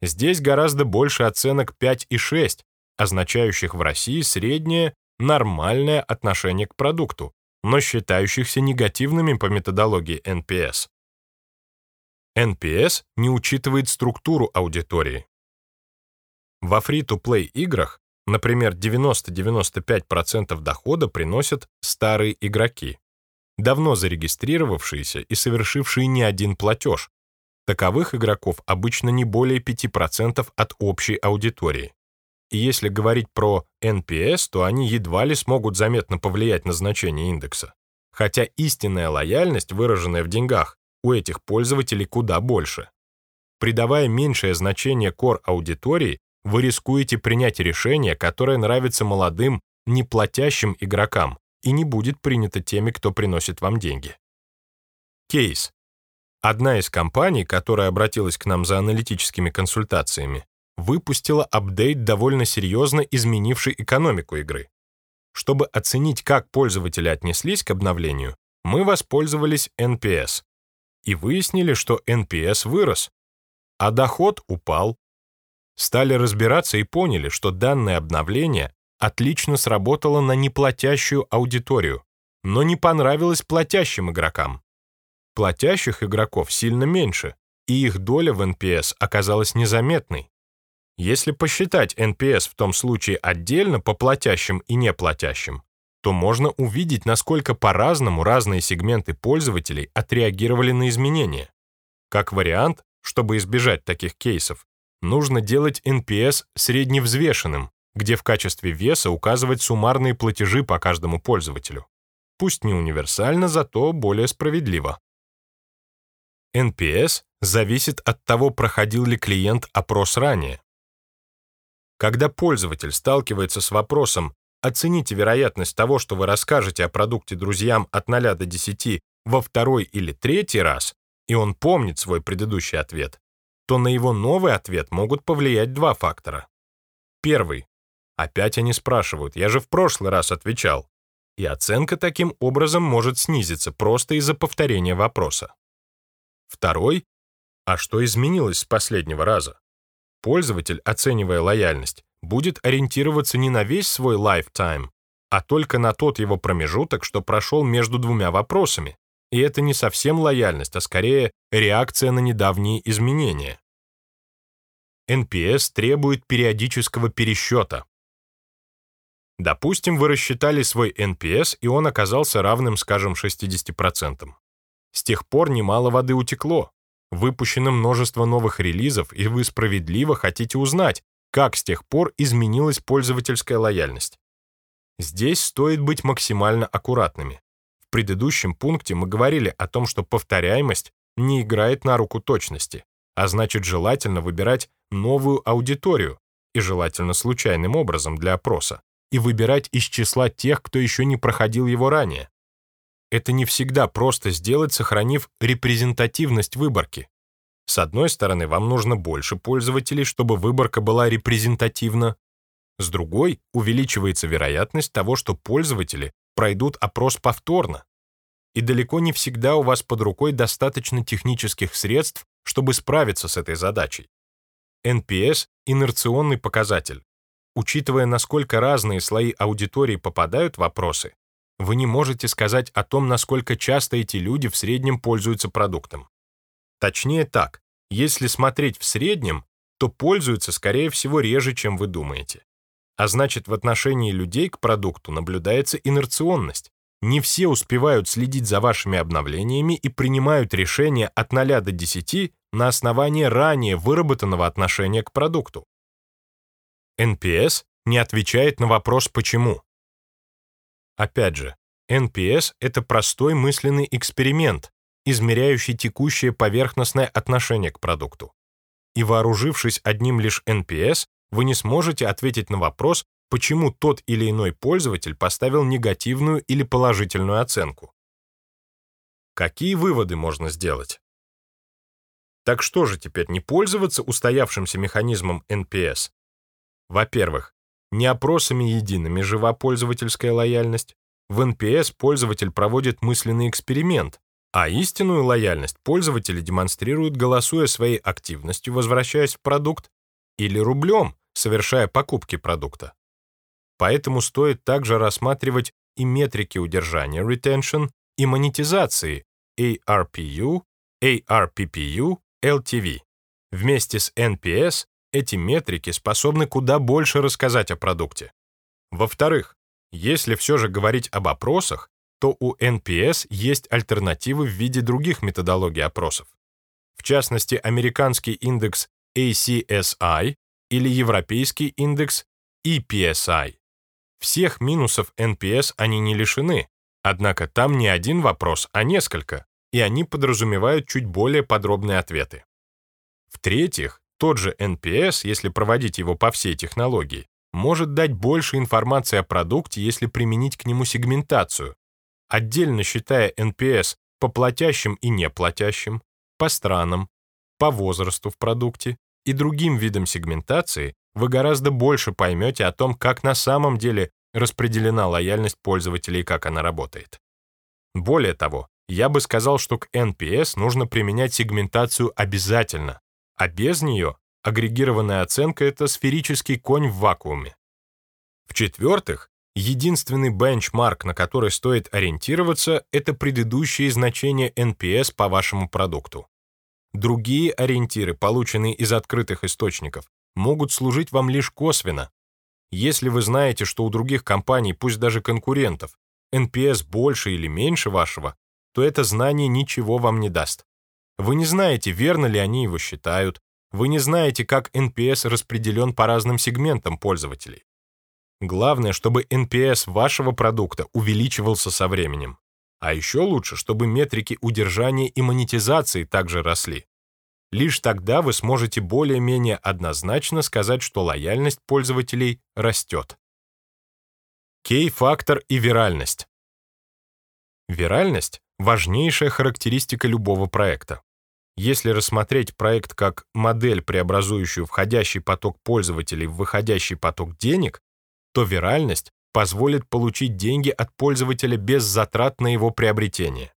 Здесь гораздо больше оценок 5 и 6, означающих в России среднее, нормальное отношение к продукту, но считающихся негативными по методологии NPS. NPS не учитывает структуру аудитории. Во free-to-play играх, например, 90-95% дохода приносят старые игроки, давно зарегистрировавшиеся и совершившие не один платеж. Таковых игроков обычно не более 5% от общей аудитории. И если говорить про NPS, то они едва ли смогут заметно повлиять на значение индекса. Хотя истинная лояльность, выраженная в деньгах, у этих пользователей куда больше. Придавая меньшее значение core-аудитории, вы рискуете принять решение, которое нравится молодым, неплатящим игрокам и не будет принято теми, кто приносит вам деньги. Кейс. Одна из компаний, которая обратилась к нам за аналитическими консультациями, выпустила апдейт, довольно серьезно изменивший экономику игры. Чтобы оценить, как пользователи отнеслись к обновлению, мы воспользовались NPS и выяснили, что NPS вырос, а доход упал. Стали разбираться и поняли, что данное обновление отлично сработало на неплатящую аудиторию, но не понравилось платящим игрокам. Платящих игроков сильно меньше, и их доля в NPS оказалась незаметной. Если посчитать NPS в том случае отдельно по платящим и неплатящим, то можно увидеть, насколько по-разному разные сегменты пользователей отреагировали на изменения. Как вариант, чтобы избежать таких кейсов, нужно делать NPS средневзвешенным, где в качестве веса указывать суммарные платежи по каждому пользователю. Пусть не универсально, зато более справедливо. NPS зависит от того, проходил ли клиент опрос ранее. Когда пользователь сталкивается с вопросом «Оцените вероятность того, что вы расскажете о продукте друзьям от 0 до 10 во второй или третий раз», и он помнит свой предыдущий ответ, то на его новый ответ могут повлиять два фактора. Первый. Опять они спрашивают, я же в прошлый раз отвечал. И оценка таким образом может снизиться просто из-за повторения вопроса. Второй. А что изменилось с последнего раза? Пользователь, оценивая лояльность, будет ориентироваться не на весь свой lifetime, а только на тот его промежуток, что прошел между двумя вопросами. И это не совсем лояльность, а скорее реакция на недавние изменения. NPS требует периодического пересчета. Допустим, вы рассчитали свой NPS, и он оказался равным, скажем, 60%. С тех пор немало воды утекло. Выпущено множество новых релизов, и вы справедливо хотите узнать, как с тех пор изменилась пользовательская лояльность. Здесь стоит быть максимально аккуратными. В предыдущем пункте мы говорили о том, что повторяемость не играет на руку точности, а значит желательно выбирать новую аудиторию, и желательно случайным образом для опроса, и выбирать из числа тех, кто еще не проходил его ранее это не всегда просто сделать, сохранив репрезентативность выборки. С одной стороны, вам нужно больше пользователей, чтобы выборка была репрезентативна. С другой, увеличивается вероятность того, что пользователи пройдут опрос повторно. И далеко не всегда у вас под рукой достаточно технических средств, чтобы справиться с этой задачей. NPS — инерционный показатель. Учитывая, насколько разные слои аудитории попадают в вопросы, вы не можете сказать о том, насколько часто эти люди в среднем пользуются продуктом. Точнее так, если смотреть в среднем, то пользуются, скорее всего, реже, чем вы думаете. А значит, в отношении людей к продукту наблюдается инерционность. Не все успевают следить за вашими обновлениями и принимают решения от 0 до 10 на основании ранее выработанного отношения к продукту. NPS не отвечает на вопрос «почему?». Опять же, NPS — это простой мысленный эксперимент, измеряющий текущее поверхностное отношение к продукту. И вооружившись одним лишь NPS, вы не сможете ответить на вопрос, почему тот или иной пользователь поставил негативную или положительную оценку. Какие выводы можно сделать? Так что же теперь, не пользоваться устоявшимся механизмом NPS? Во-первых, Не опросами едиными жива пользовательская лояльность. В NPS пользователь проводит мысленный эксперимент, а истинную лояльность пользователи демонстрируют, голосуя своей активностью, возвращаясь в продукт, или рублем, совершая покупки продукта. Поэтому стоит также рассматривать и метрики удержания retention и монетизации ARPU, ARPPU, LTV. Вместе с NPS эти метрики способны куда больше рассказать о продукте. Во-вторых, если все же говорить об опросах, то у NPS есть альтернативы в виде других методологий опросов. В частности, американский индекс ACSI или европейский индекс EPSI. Всех минусов NPS они не лишены, однако там не один вопрос, а несколько, и они подразумевают чуть более подробные ответы. В-третьих, тот же NPS, если проводить его по всей технологии, может дать больше информации о продукте, если применить к нему сегментацию, отдельно считая NPS по платящим и неплатящим, по странам, по возрасту в продукте и другим видам сегментации, вы гораздо больше поймете о том, как на самом деле распределена лояльность пользователей и как она работает. Более того, я бы сказал, что к NPS нужно применять сегментацию обязательно, а без нее агрегированная оценка — это сферический конь в вакууме. В-четвертых, единственный бенчмарк, на который стоит ориентироваться, это предыдущие значения NPS по вашему продукту. Другие ориентиры, полученные из открытых источников, могут служить вам лишь косвенно. Если вы знаете, что у других компаний, пусть даже конкурентов, NPS больше или меньше вашего, то это знание ничего вам не даст. Вы не знаете, верно ли они его считают, вы не знаете, как NPS распределен по разным сегментам пользователей. Главное, чтобы NPS вашего продукта увеличивался со временем. А еще лучше, чтобы метрики удержания и монетизации также росли. Лишь тогда вы сможете более-менее однозначно сказать, что лояльность пользователей растет. Кей-фактор и виральность. Виральность — важнейшая характеристика любого проекта. Если рассмотреть проект как модель, преобразующую входящий поток пользователей в выходящий поток денег, то виральность позволит получить деньги от пользователя без затрат на его приобретение.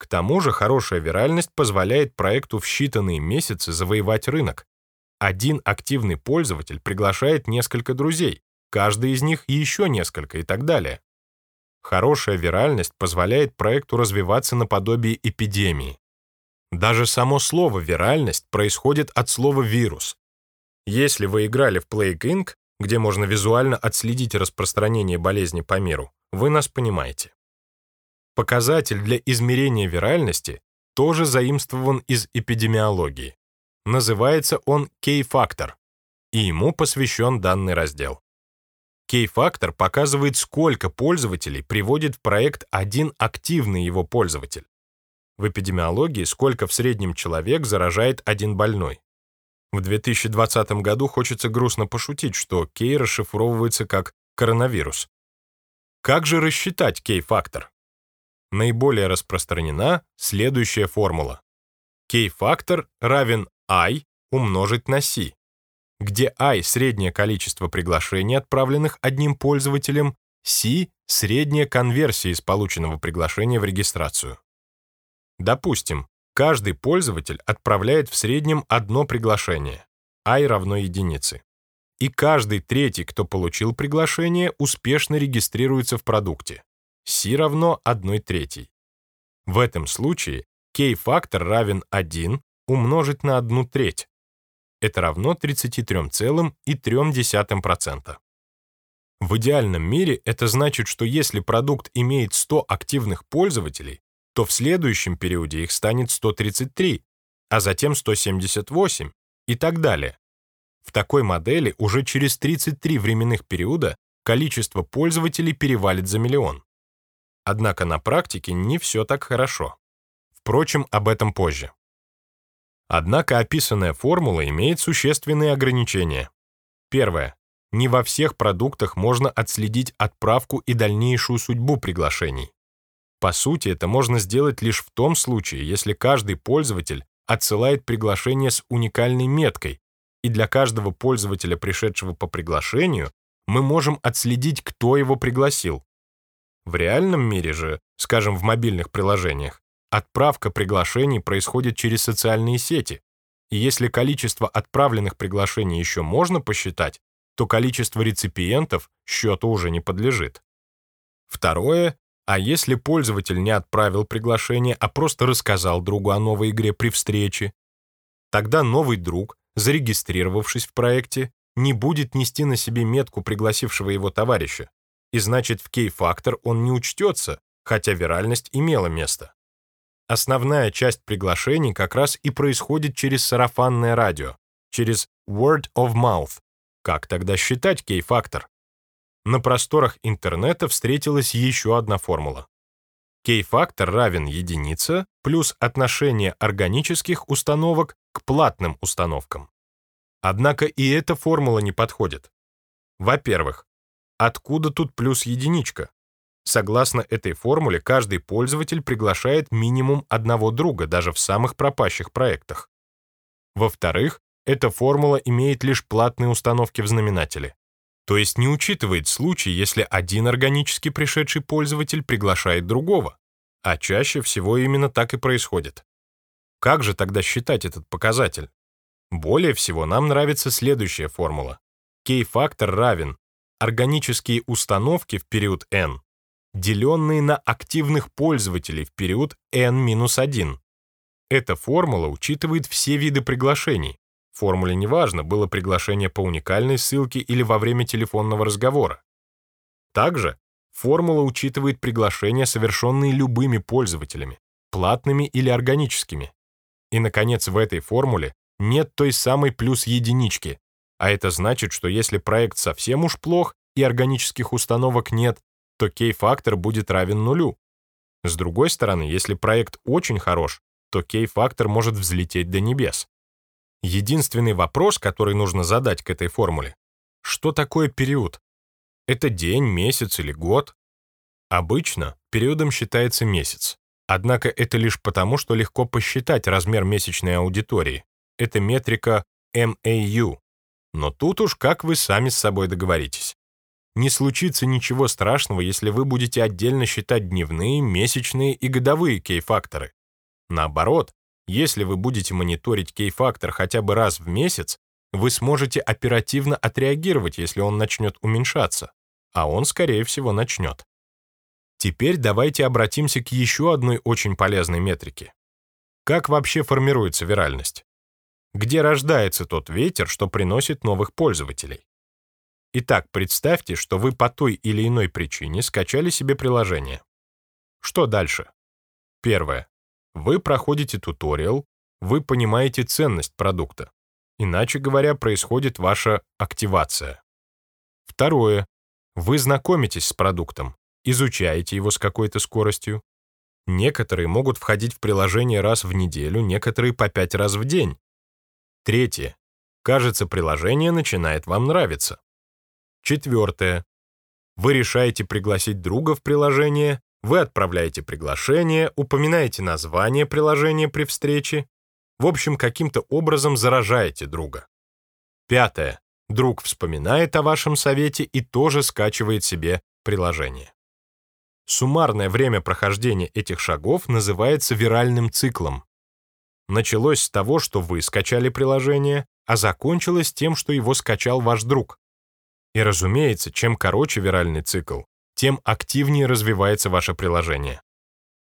К тому же хорошая виральность позволяет проекту в считанные месяцы завоевать рынок. Один активный пользователь приглашает несколько друзей, каждый из них еще несколько и так далее. Хорошая виральность позволяет проекту развиваться наподобие эпидемии. Даже само слово «виральность» происходит от слова «вирус». Если вы играли в Plague Inc., где можно визуально отследить распространение болезни по миру, вы нас понимаете. Показатель для измерения виральности тоже заимствован из эпидемиологии. Называется он K-фактор, и ему посвящен данный раздел. K-фактор показывает, сколько пользователей приводит в проект один активный его пользователь. В эпидемиологии сколько в среднем человек заражает один больной. В 2020 году хочется грустно пошутить, что Кей расшифровывается как коронавирус. Как же рассчитать Кей-фактор? Наиболее распространена следующая формула. K-фактор равен I умножить на C, где I — среднее количество приглашений, отправленных одним пользователем, C — средняя конверсия из полученного приглашения в регистрацию. Допустим, каждый пользователь отправляет в среднем одно приглашение, I равно единице. И каждый третий, кто получил приглашение, успешно регистрируется в продукте. C равно 1 третьей. В этом случае K-фактор равен 1 умножить на 1 треть. Это равно 33,3%. В идеальном мире это значит, что если продукт имеет 100 активных пользователей, то в следующем периоде их станет 133, а затем 178 и так далее. В такой модели уже через 33 временных периода количество пользователей перевалит за миллион. Однако на практике не все так хорошо. Впрочем, об этом позже. Однако описанная формула имеет существенные ограничения. Первое. Не во всех продуктах можно отследить отправку и дальнейшую судьбу приглашений. По сути, это можно сделать лишь в том случае, если каждый пользователь отсылает приглашение с уникальной меткой, и для каждого пользователя, пришедшего по приглашению, мы можем отследить, кто его пригласил. В реальном мире же, скажем, в мобильных приложениях, отправка приглашений происходит через социальные сети, и если количество отправленных приглашений еще можно посчитать, то количество реципиентов счету уже не подлежит. Второе, а если пользователь не отправил приглашение, а просто рассказал другу о новой игре при встрече, тогда новый друг, зарегистрировавшись в проекте, не будет нести на себе метку пригласившего его товарища, и значит в кей-фактор он не учтется, хотя виральность имела место. Основная часть приглашений как раз и происходит через сарафанное радио, через word of mouth. Как тогда считать кей-фактор? На просторах интернета встретилась еще одна формула. Кей-фактор равен единице плюс отношение органических установок к платным установкам. Однако и эта формула не подходит. Во-первых, откуда тут плюс единичка? Согласно этой формуле, каждый пользователь приглашает минимум одного друга, даже в самых пропащих проектах. Во-вторых, эта формула имеет лишь платные установки в знаменателе. То есть не учитывает случай, если один органически пришедший пользователь приглашает другого. А чаще всего именно так и происходит. Как же тогда считать этот показатель? Более всего нам нравится следующая формула. K-фактор равен органические установки в период n деленные на активных пользователей в период n-1. Эта формула учитывает все виды приглашений. В формуле неважно, было приглашение по уникальной ссылке или во время телефонного разговора. Также формула учитывает приглашения, совершенные любыми пользователями, платными или органическими. И, наконец, в этой формуле нет той самой плюс единички, а это значит, что если проект совсем уж плох и органических установок нет, то кей-фактор будет равен нулю. С другой стороны, если проект очень хорош, то кей-фактор может взлететь до небес. Единственный вопрос, который нужно задать к этой формуле, что такое период? Это день, месяц или год? Обычно периодом считается месяц. Однако это лишь потому, что легко посчитать размер месячной аудитории. Это метрика MAU. Но тут уж как вы сами с собой договоритесь. Не случится ничего страшного, если вы будете отдельно считать дневные, месячные и годовые кей-факторы. Наоборот, если вы будете мониторить кей-фактор хотя бы раз в месяц, вы сможете оперативно отреагировать, если он начнет уменьшаться, а он, скорее всего, начнет. Теперь давайте обратимся к еще одной очень полезной метрике. Как вообще формируется виральность? Где рождается тот ветер, что приносит новых пользователей? Итак, представьте, что вы по той или иной причине скачали себе приложение. Что дальше? Первое. Вы проходите туториал, вы понимаете ценность продукта. Иначе говоря, происходит ваша активация. Второе. Вы знакомитесь с продуктом, изучаете его с какой-то скоростью. Некоторые могут входить в приложение раз в неделю, некоторые по пять раз в день. Третье. Кажется, приложение начинает вам нравиться. Четвертое. Вы решаете пригласить друга в приложение, вы отправляете приглашение, упоминаете название приложения при встрече. В общем, каким-то образом заражаете друга. Пятое. Друг вспоминает о вашем совете и тоже скачивает себе приложение. Суммарное время прохождения этих шагов называется виральным циклом. Началось с того, что вы скачали приложение, а закончилось тем, что его скачал ваш друг. И, разумеется, чем короче виральный цикл, тем активнее развивается ваше приложение.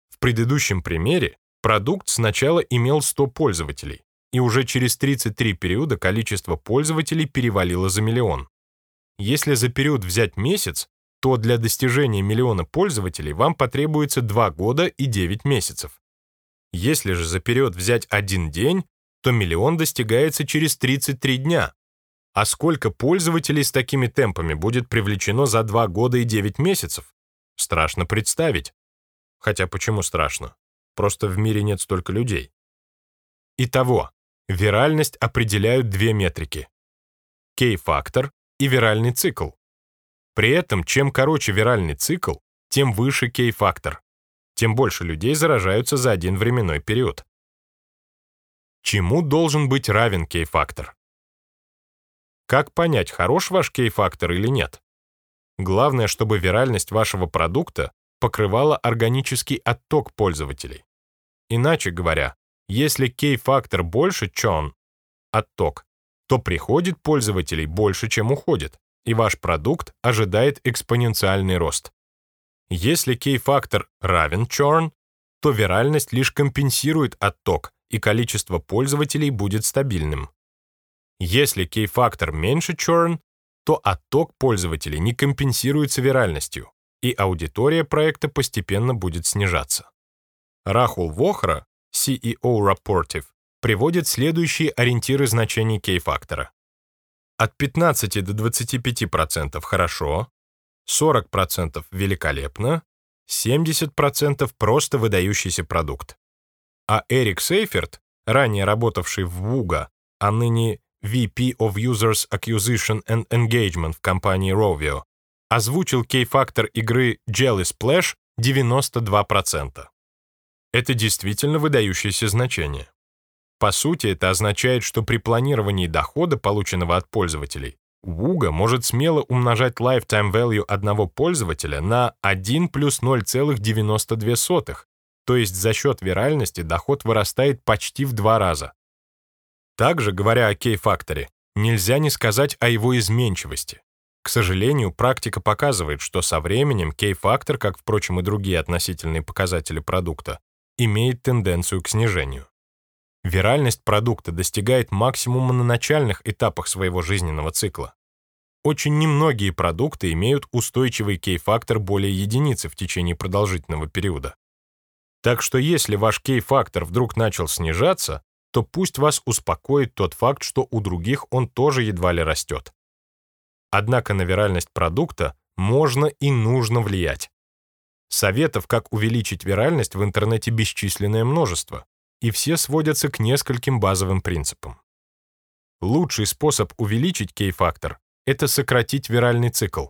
В предыдущем примере продукт сначала имел 100 пользователей, и уже через 33 периода количество пользователей перевалило за миллион. Если за период взять месяц, то для достижения миллиона пользователей вам потребуется 2 года и 9 месяцев. Если же за период взять один день, то миллион достигается через 33 дня, а сколько пользователей с такими темпами будет привлечено за 2 года и 9 месяцев? Страшно представить. Хотя почему страшно? Просто в мире нет столько людей. Итого, виральность определяют две метрики. Кей-фактор и виральный цикл. При этом, чем короче виральный цикл, тем выше кей-фактор, тем больше людей заражаются за один временной период. Чему должен быть равен кей-фактор? Как понять, хорош ваш кей-фактор или нет? Главное, чтобы виральность вашего продукта покрывала органический отток пользователей. Иначе говоря, если кей-фактор больше churn, отток, то приходит пользователей больше, чем уходит, и ваш продукт ожидает экспоненциальный рост. Если кей-фактор равен churn, то виральность лишь компенсирует отток, и количество пользователей будет стабильным. Если кей-фактор меньше churn, то отток пользователей не компенсируется виральностью, и аудитория проекта постепенно будет снижаться. Рахул Вохра, CEO Rapportive, приводит следующие ориентиры значений кей-фактора. От 15 до 25% хорошо, 40% великолепно, 70% просто выдающийся продукт. А Эрик Сейферт, ранее работавший в Вуга, а ныне VP of Users Acquisition and Engagement в компании Rovio, озвучил кей-фактор игры Jelly Splash 92%. Это действительно выдающееся значение. По сути, это означает, что при планировании дохода, полученного от пользователей, Wooga может смело умножать lifetime value одного пользователя на 1 плюс 0,92, то есть за счет виральности доход вырастает почти в два раза. Также, говоря о кей-факторе, нельзя не сказать о его изменчивости. К сожалению, практика показывает, что со временем кей-фактор, как, впрочем, и другие относительные показатели продукта, имеет тенденцию к снижению. Виральность продукта достигает максимума на начальных этапах своего жизненного цикла. Очень немногие продукты имеют устойчивый кей-фактор более единицы в течение продолжительного периода. Так что если ваш кей-фактор вдруг начал снижаться, то пусть вас успокоит тот факт, что у других он тоже едва ли растет. Однако на виральность продукта можно и нужно влиять. Советов, как увеличить виральность в интернете бесчисленное множество и все сводятся к нескольким базовым принципам. Лучший способ увеличить кей-фактор — это сократить виральный цикл.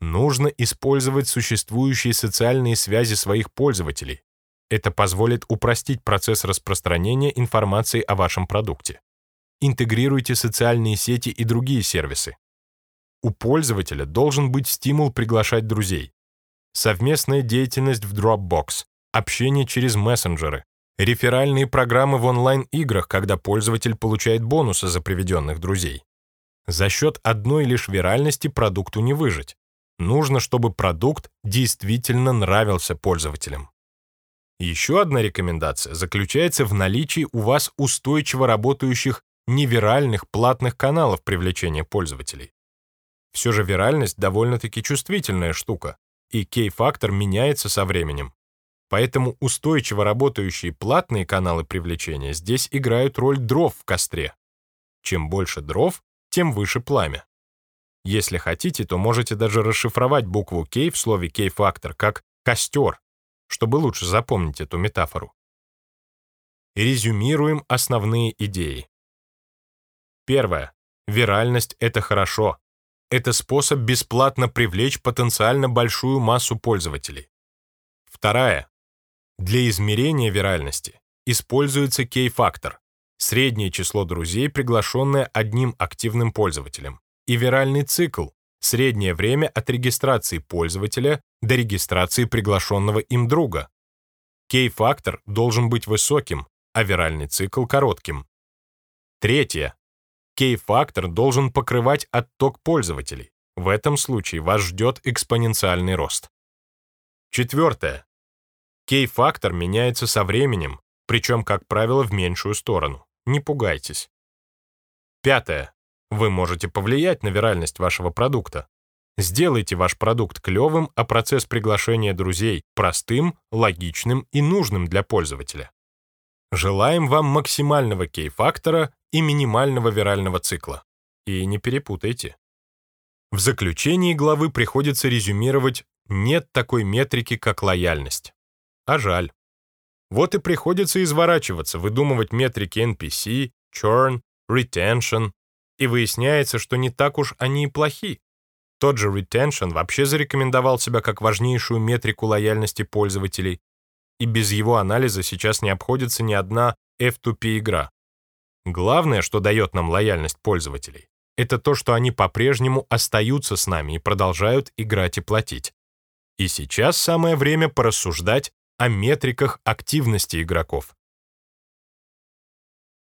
Нужно использовать существующие социальные связи своих пользователей. Это позволит упростить процесс распространения информации о вашем продукте. Интегрируйте социальные сети и другие сервисы. У пользователя должен быть стимул приглашать друзей. Совместная деятельность в Dropbox, общение через мессенджеры, реферальные программы в онлайн-играх, когда пользователь получает бонусы за приведенных друзей. За счет одной лишь виральности продукту не выжить. Нужно, чтобы продукт действительно нравился пользователям. Еще одна рекомендация заключается в наличии у вас устойчиво работающих невиральных платных каналов привлечения пользователей. Все же виральность довольно-таки чувствительная штука, и кей-фактор меняется со временем. Поэтому устойчиво работающие платные каналы привлечения здесь играют роль дров в костре. Чем больше дров, тем выше пламя. Если хотите, то можете даже расшифровать букву K в слове K-фактор как «костер», чтобы лучше запомнить эту метафору. Резюмируем основные идеи. Первое. Виральность — это хорошо. Это способ бесплатно привлечь потенциально большую массу пользователей. Вторая. Для измерения виральности используется кей-фактор, среднее число друзей, приглашенное одним активным пользователем, и виральный цикл, среднее время от регистрации пользователя до регистрации приглашенного им друга. Кей-фактор должен быть высоким, а виральный цикл коротким. Третье. Кей-фактор должен покрывать отток пользователей. В этом случае вас ждет экспоненциальный рост. Четвертое. Кей-фактор меняется со временем, причем, как правило, в меньшую сторону. Не пугайтесь. Пятое. Вы можете повлиять на виральность вашего продукта. Сделайте ваш продукт клевым, а процесс приглашения друзей простым, логичным и нужным для пользователя. Желаем вам максимального кей-фактора и минимального вирального цикла. И не перепутайте. В заключении главы приходится резюмировать «нет такой метрики, как лояльность». А жаль. Вот и приходится изворачиваться, выдумывать метрики NPC, churn, retention, и выясняется, что не так уж они и плохи. Тот же retention вообще зарекомендовал себя как важнейшую метрику лояльности пользователей, и без его анализа сейчас не обходится ни одна F2P игра. Главное, что дает нам лояльность пользователей, это то, что они по-прежнему остаются с нами и продолжают играть и платить. И сейчас самое время порассуждать о метриках активности игроков.